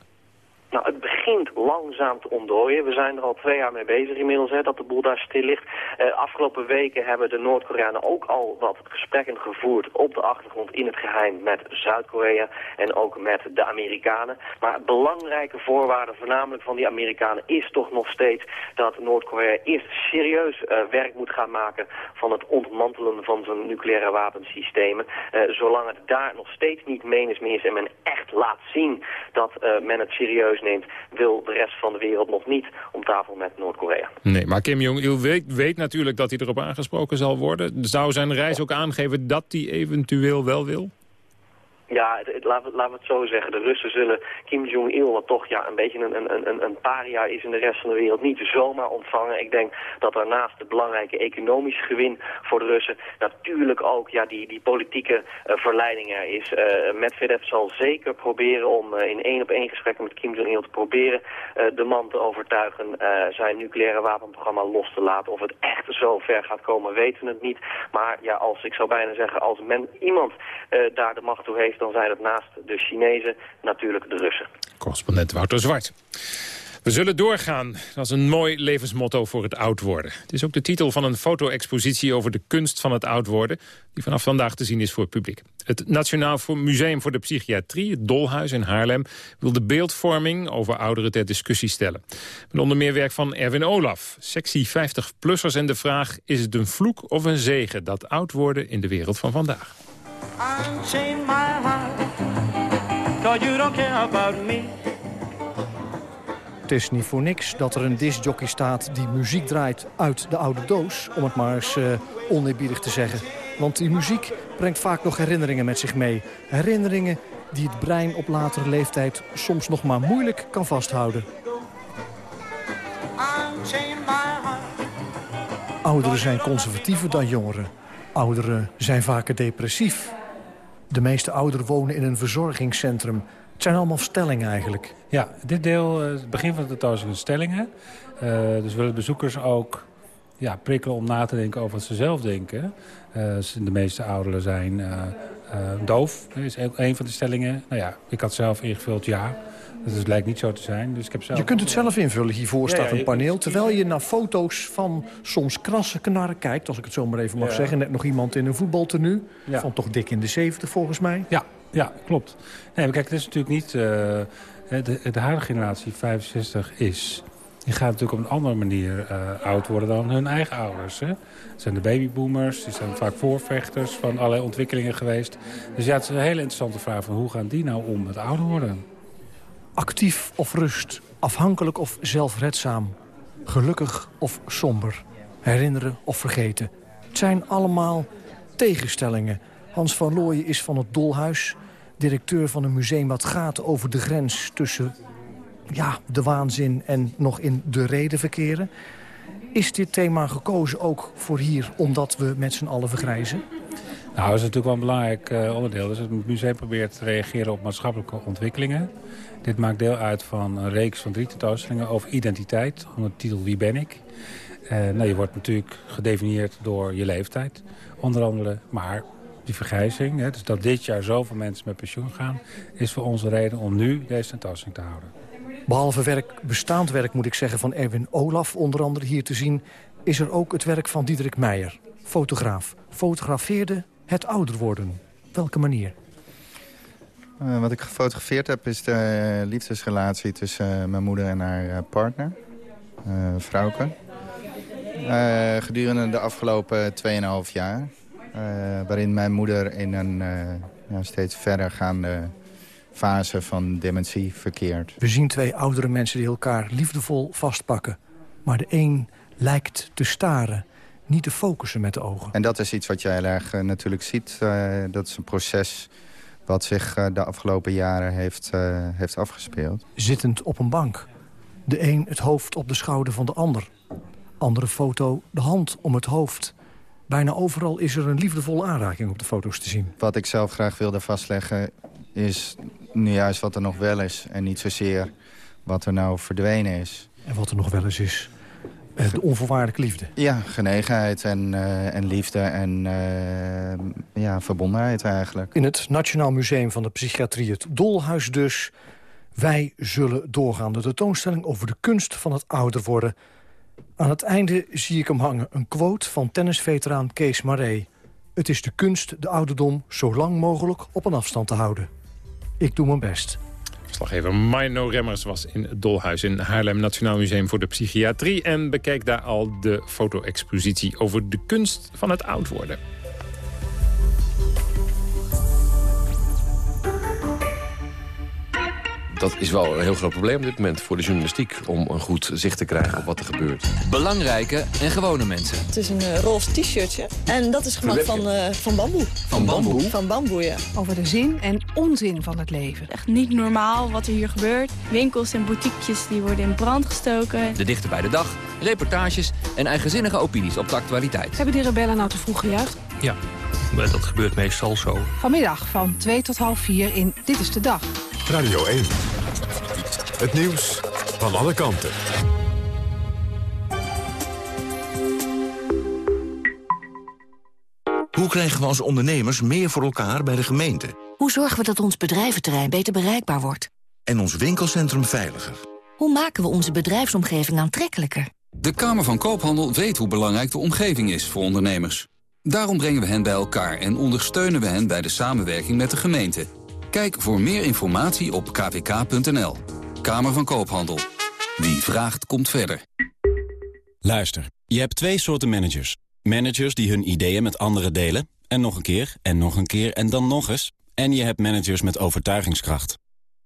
Langzaam te ontdooien. We zijn er al twee jaar mee bezig inmiddels, hè, dat de boel daar stil ligt. Uh, afgelopen weken hebben de Noord-Koreanen ook al wat gesprekken gevoerd op de achtergrond in het geheim met Zuid-Korea en ook met de Amerikanen. Maar belangrijke voorwaarde, voornamelijk van die Amerikanen, is toch nog steeds dat Noord-Korea eerst serieus uh, werk moet gaan maken van het ontmantelen van zijn nucleaire wapensystemen. Uh, zolang het daar nog steeds niet menens meer is en men echt laat zien dat men het serieus neemt, wil de rest van de wereld nog niet om tafel met Noord-Korea. Nee, maar Kim Jong-il weet, weet, natuurlijk dat hij erop aangesproken zal worden. Zou zijn reis ook aangeven dat hij eventueel wel wil? Ja, het, het, laten, we, het zo zeggen. De Russen zullen Kim Jong-il, wat toch ja, een beetje een, een, een, een paria is in de rest van de wereld, niet zomaar ontvangen. Ik denk dat daarnaast de belangrijke economisch gewin voor de Russen natuurlijk ook ja, die, die politieke uh, verleiding er is. Uh, Medvedev zal zeker proberen om uh, in één op één gesprekken met Kim Jong-il te proberen de man te overtuigen zijn nucleaire wapenprogramma los te laten. Of het echt zo ver gaat komen, weten we het niet. Maar ja, als ik zou bijna zeggen, als men iemand daar de macht toe heeft, dan zijn het naast de Chinezen natuurlijk de Russen. Correspondent Wouter Zwart. We zullen doorgaan. Dat is een mooi levensmotto voor het oud worden. Het is ook de titel van een foto-expositie over de kunst van het oud worden... die vanaf vandaag te zien is voor het publiek. Het Nationaal Museum voor de Psychiatrie, het Dolhuis in Haarlem... wil de beeldvorming over ouderen ter discussie stellen. Met onder meer werk van Erwin Olaf, sectie 50-plussers... en de vraag, is het een vloek of een zegen... dat oud worden in de wereld van vandaag? You don't care about me. Het is niet voor niks dat er een discjockey staat die muziek draait uit de oude doos. Om het maar eens uh, oneerbiedig te zeggen. Want die muziek brengt vaak nog herinneringen met zich mee. Herinneringen die het brein op latere leeftijd soms nog maar moeilijk kan vasthouden. Ouderen zijn conservatiever dan jongeren. Ouderen zijn vaker depressief. De meeste ouderen wonen in een verzorgingscentrum. Het zijn allemaal stellingen eigenlijk. Ja, dit deel, eh, het begin van de tentoonstelling stellingen. Uh, dus willen bezoekers ook ja, prikkelen om na te denken over wat ze zelf denken. Uh, de meeste ouderen zijn doof, dat is een van de stellingen. Nou ja, ik had zelf ingevuld ja. Dus het lijkt niet zo te zijn. Dus ik heb zelf... Je kunt het zelf invullen. Hiervoor staat een paneel. Terwijl je naar foto's van soms krasse knarren kijkt... als ik het zo maar even mag zeggen. Net nog iemand in een voetbaltenu. Van toch dik in de 70 volgens mij. Ja, ja klopt. Nee, maar kijk, het is natuurlijk niet... Uh, de, de huidige generatie 65 is... Die gaat natuurlijk op een andere manier uh, oud worden dan hun eigen ouders. Hè? Het zijn de babyboomers, die zijn vaak voorvechters van allerlei ontwikkelingen geweest. Dus ja, het is een hele interessante vraag van hoe gaan die nou om met ouder worden? Actief of rust, afhankelijk of zelfredzaam, gelukkig of somber, herinneren of vergeten. Het zijn allemaal tegenstellingen. Hans van Looyen is van het Dolhuis, directeur van een museum... wat gaat over de grens tussen ja, de waanzin en nog in de reden verkeren. Is dit thema gekozen ook voor hier, omdat we met z'n allen vergrijzen? Nou, dat is natuurlijk wel een belangrijk uh, onderdeel. Dus het museum probeert te reageren op maatschappelijke ontwikkelingen. Dit maakt deel uit van een reeks van drie tentoonstellingen over identiteit. Onder de titel Wie ben ik? Uh, nou, je wordt natuurlijk gedefinieerd door je leeftijd, onder andere. Maar die vergrijzing, hè, dus dat dit jaar zoveel mensen met pensioen gaan... is voor ons een reden om nu deze tentoonstelling te houden. Behalve werk, bestaand werk moet ik zeggen van Erwin Olaf onder andere hier te zien... is er ook het werk van Diederik Meijer, fotograaf. Fotografeerde het ouder worden. Welke manier? Uh, wat ik gefotografeerd heb is de liefdesrelatie tussen uh, mijn moeder en haar uh, partner, Vrouwke. gedurende de afgelopen 2,5 jaar. waarin mijn moeder in een ja, steeds verdergaande fase van dementie verkeert. We zien twee oudere mensen die elkaar liefdevol vastpakken. Maar de een lijkt te staren, niet te focussen met de ogen. En dat is iets wat je heel erg uh, natuurlijk ziet. Uh, dat is een proces wat zich uh, de afgelopen jaren heeft, heeft afgespeeld. Zittend op een bank. De een het hoofd op de schouder van de ander. Andere foto de hand om het hoofd. Bijna overal is er een liefdevolle aanraking op de foto's te zien. Wat ik zelf graag wilde vastleggen is nu juist wat er nog wel is. En niet zozeer wat er nou verdwenen is. En wat er nog wel eens is. Uh, de onvoorwaardelijke liefde. Ja, genegenheid en, uh, en liefde en uh, ja, verbondenheid eigenlijk. In het Nationaal Museum van de Psychiatrie, het Dolhuis dus. Wij zullen doorgaan. De tentoonstelling over de kunst van het ouder worden. Aan het einde zie ik hem hangen. Een quote van tennisveteraan Kees Maré. Het is de kunst de ouderdom zo lang mogelijk op een afstand te houden. Ik doe mijn best. Verslaggever Mino Remmers was in het Dolhuis in Haarlem Nationaal Museum voor de Psychiatrie... en bekeek daar al de foto-expositie over de kunst van het oud worden. Dat is wel een heel groot probleem op dit moment voor de journalistiek... om een goed zicht te krijgen op wat er gebeurt. Belangrijke en gewone mensen. Het is een uh, roze t-shirtje en dat is gemaakt van, uh, van bamboe. Van bamboe? Van bamboe, ja. Over de zin en onzin van het leven. Echt niet normaal wat er hier gebeurt. Winkels en boutiquejes die worden in brand gestoken. De dichter bij de dag, reportages en eigenzinnige opinies op de actualiteit. Hebben die rebellen nou te vroeg gejuicht? Ja, dat gebeurt meestal zo. Vanmiddag van 2 tot half 4 in Dit is de Dag. Radio 1. Het nieuws van alle kanten. Hoe krijgen we als ondernemers meer voor elkaar bij de gemeente? Hoe zorgen we dat ons bedrijventerrein beter bereikbaar wordt? En ons winkelcentrum veiliger? Hoe maken we onze bedrijfsomgeving aantrekkelijker? De Kamer van Koophandel weet hoe belangrijk de omgeving is voor ondernemers. Daarom brengen we hen bij elkaar en ondersteunen we hen bij de samenwerking met de gemeente. Kijk voor meer informatie op kvk.nl. Kamer van Koophandel. Wie vraagt, komt verder. Luister, je hebt twee soorten managers. Managers die hun ideeën met anderen delen. En nog een keer, en nog een keer, en dan nog eens. En je hebt managers met overtuigingskracht.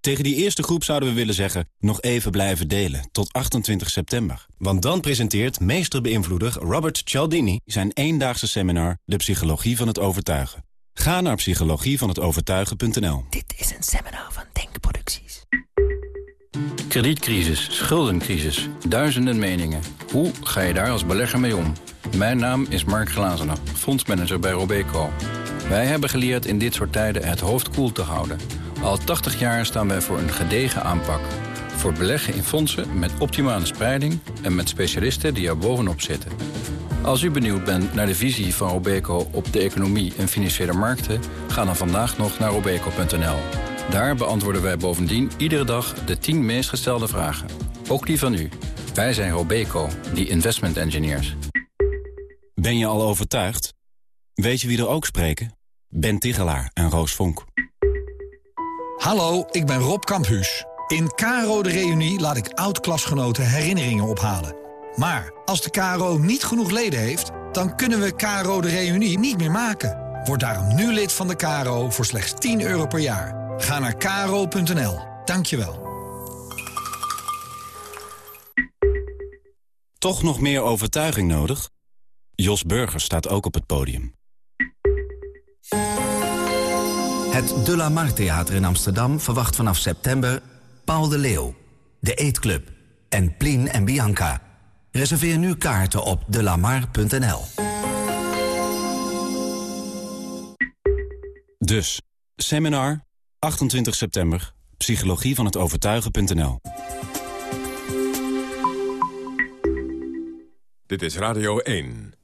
Tegen die eerste groep zouden we willen zeggen... nog even blijven delen, tot 28 september. Want dan presenteert meesterbeïnvloeder Robert Cialdini... zijn eendaagse seminar De Psychologie van het Overtuigen. Ga naar psychologievanhetovertuigen.nl Dit is een seminar van Denkproducties. Kredietcrisis, schuldencrisis, duizenden meningen. Hoe ga je daar als belegger mee om? Mijn naam is Mark Glazener, fondsmanager bij Robeco. Wij hebben geleerd in dit soort tijden het hoofd koel te houden... Al 80 jaar staan wij voor een gedegen aanpak. Voor beleggen in fondsen met optimale spreiding en met specialisten die er bovenop zitten. Als u benieuwd bent naar de visie van Robeco op de economie en financiële markten... ga dan vandaag nog naar robeco.nl. Daar beantwoorden wij bovendien iedere dag de 10 meest gestelde vragen. Ook die van u. Wij zijn Robeco, die investment engineers. Ben je al overtuigd? Weet je wie er ook spreken? Ben Tigelaar en Roos Vonk. Hallo, ik ben Rob Kamphuus. In Caro de Reunie laat ik oud-klasgenoten herinneringen ophalen. Maar als de Caro niet genoeg leden heeft... dan kunnen we Caro de Reunie niet meer maken. Word daarom nu lid van de Caro voor slechts 10 euro per jaar. Ga naar caro.nl. Dankjewel. Toch nog meer overtuiging nodig? Jos Burgers staat ook op het podium. Het De La Mar Theater in Amsterdam verwacht vanaf september Paul de Leeuw, De Eetclub en Plien en Bianca. Reserveer nu kaarten op delamar.nl. Dus, seminar, 28 september, psychologie van het overtuigen.nl. Dit is Radio 1.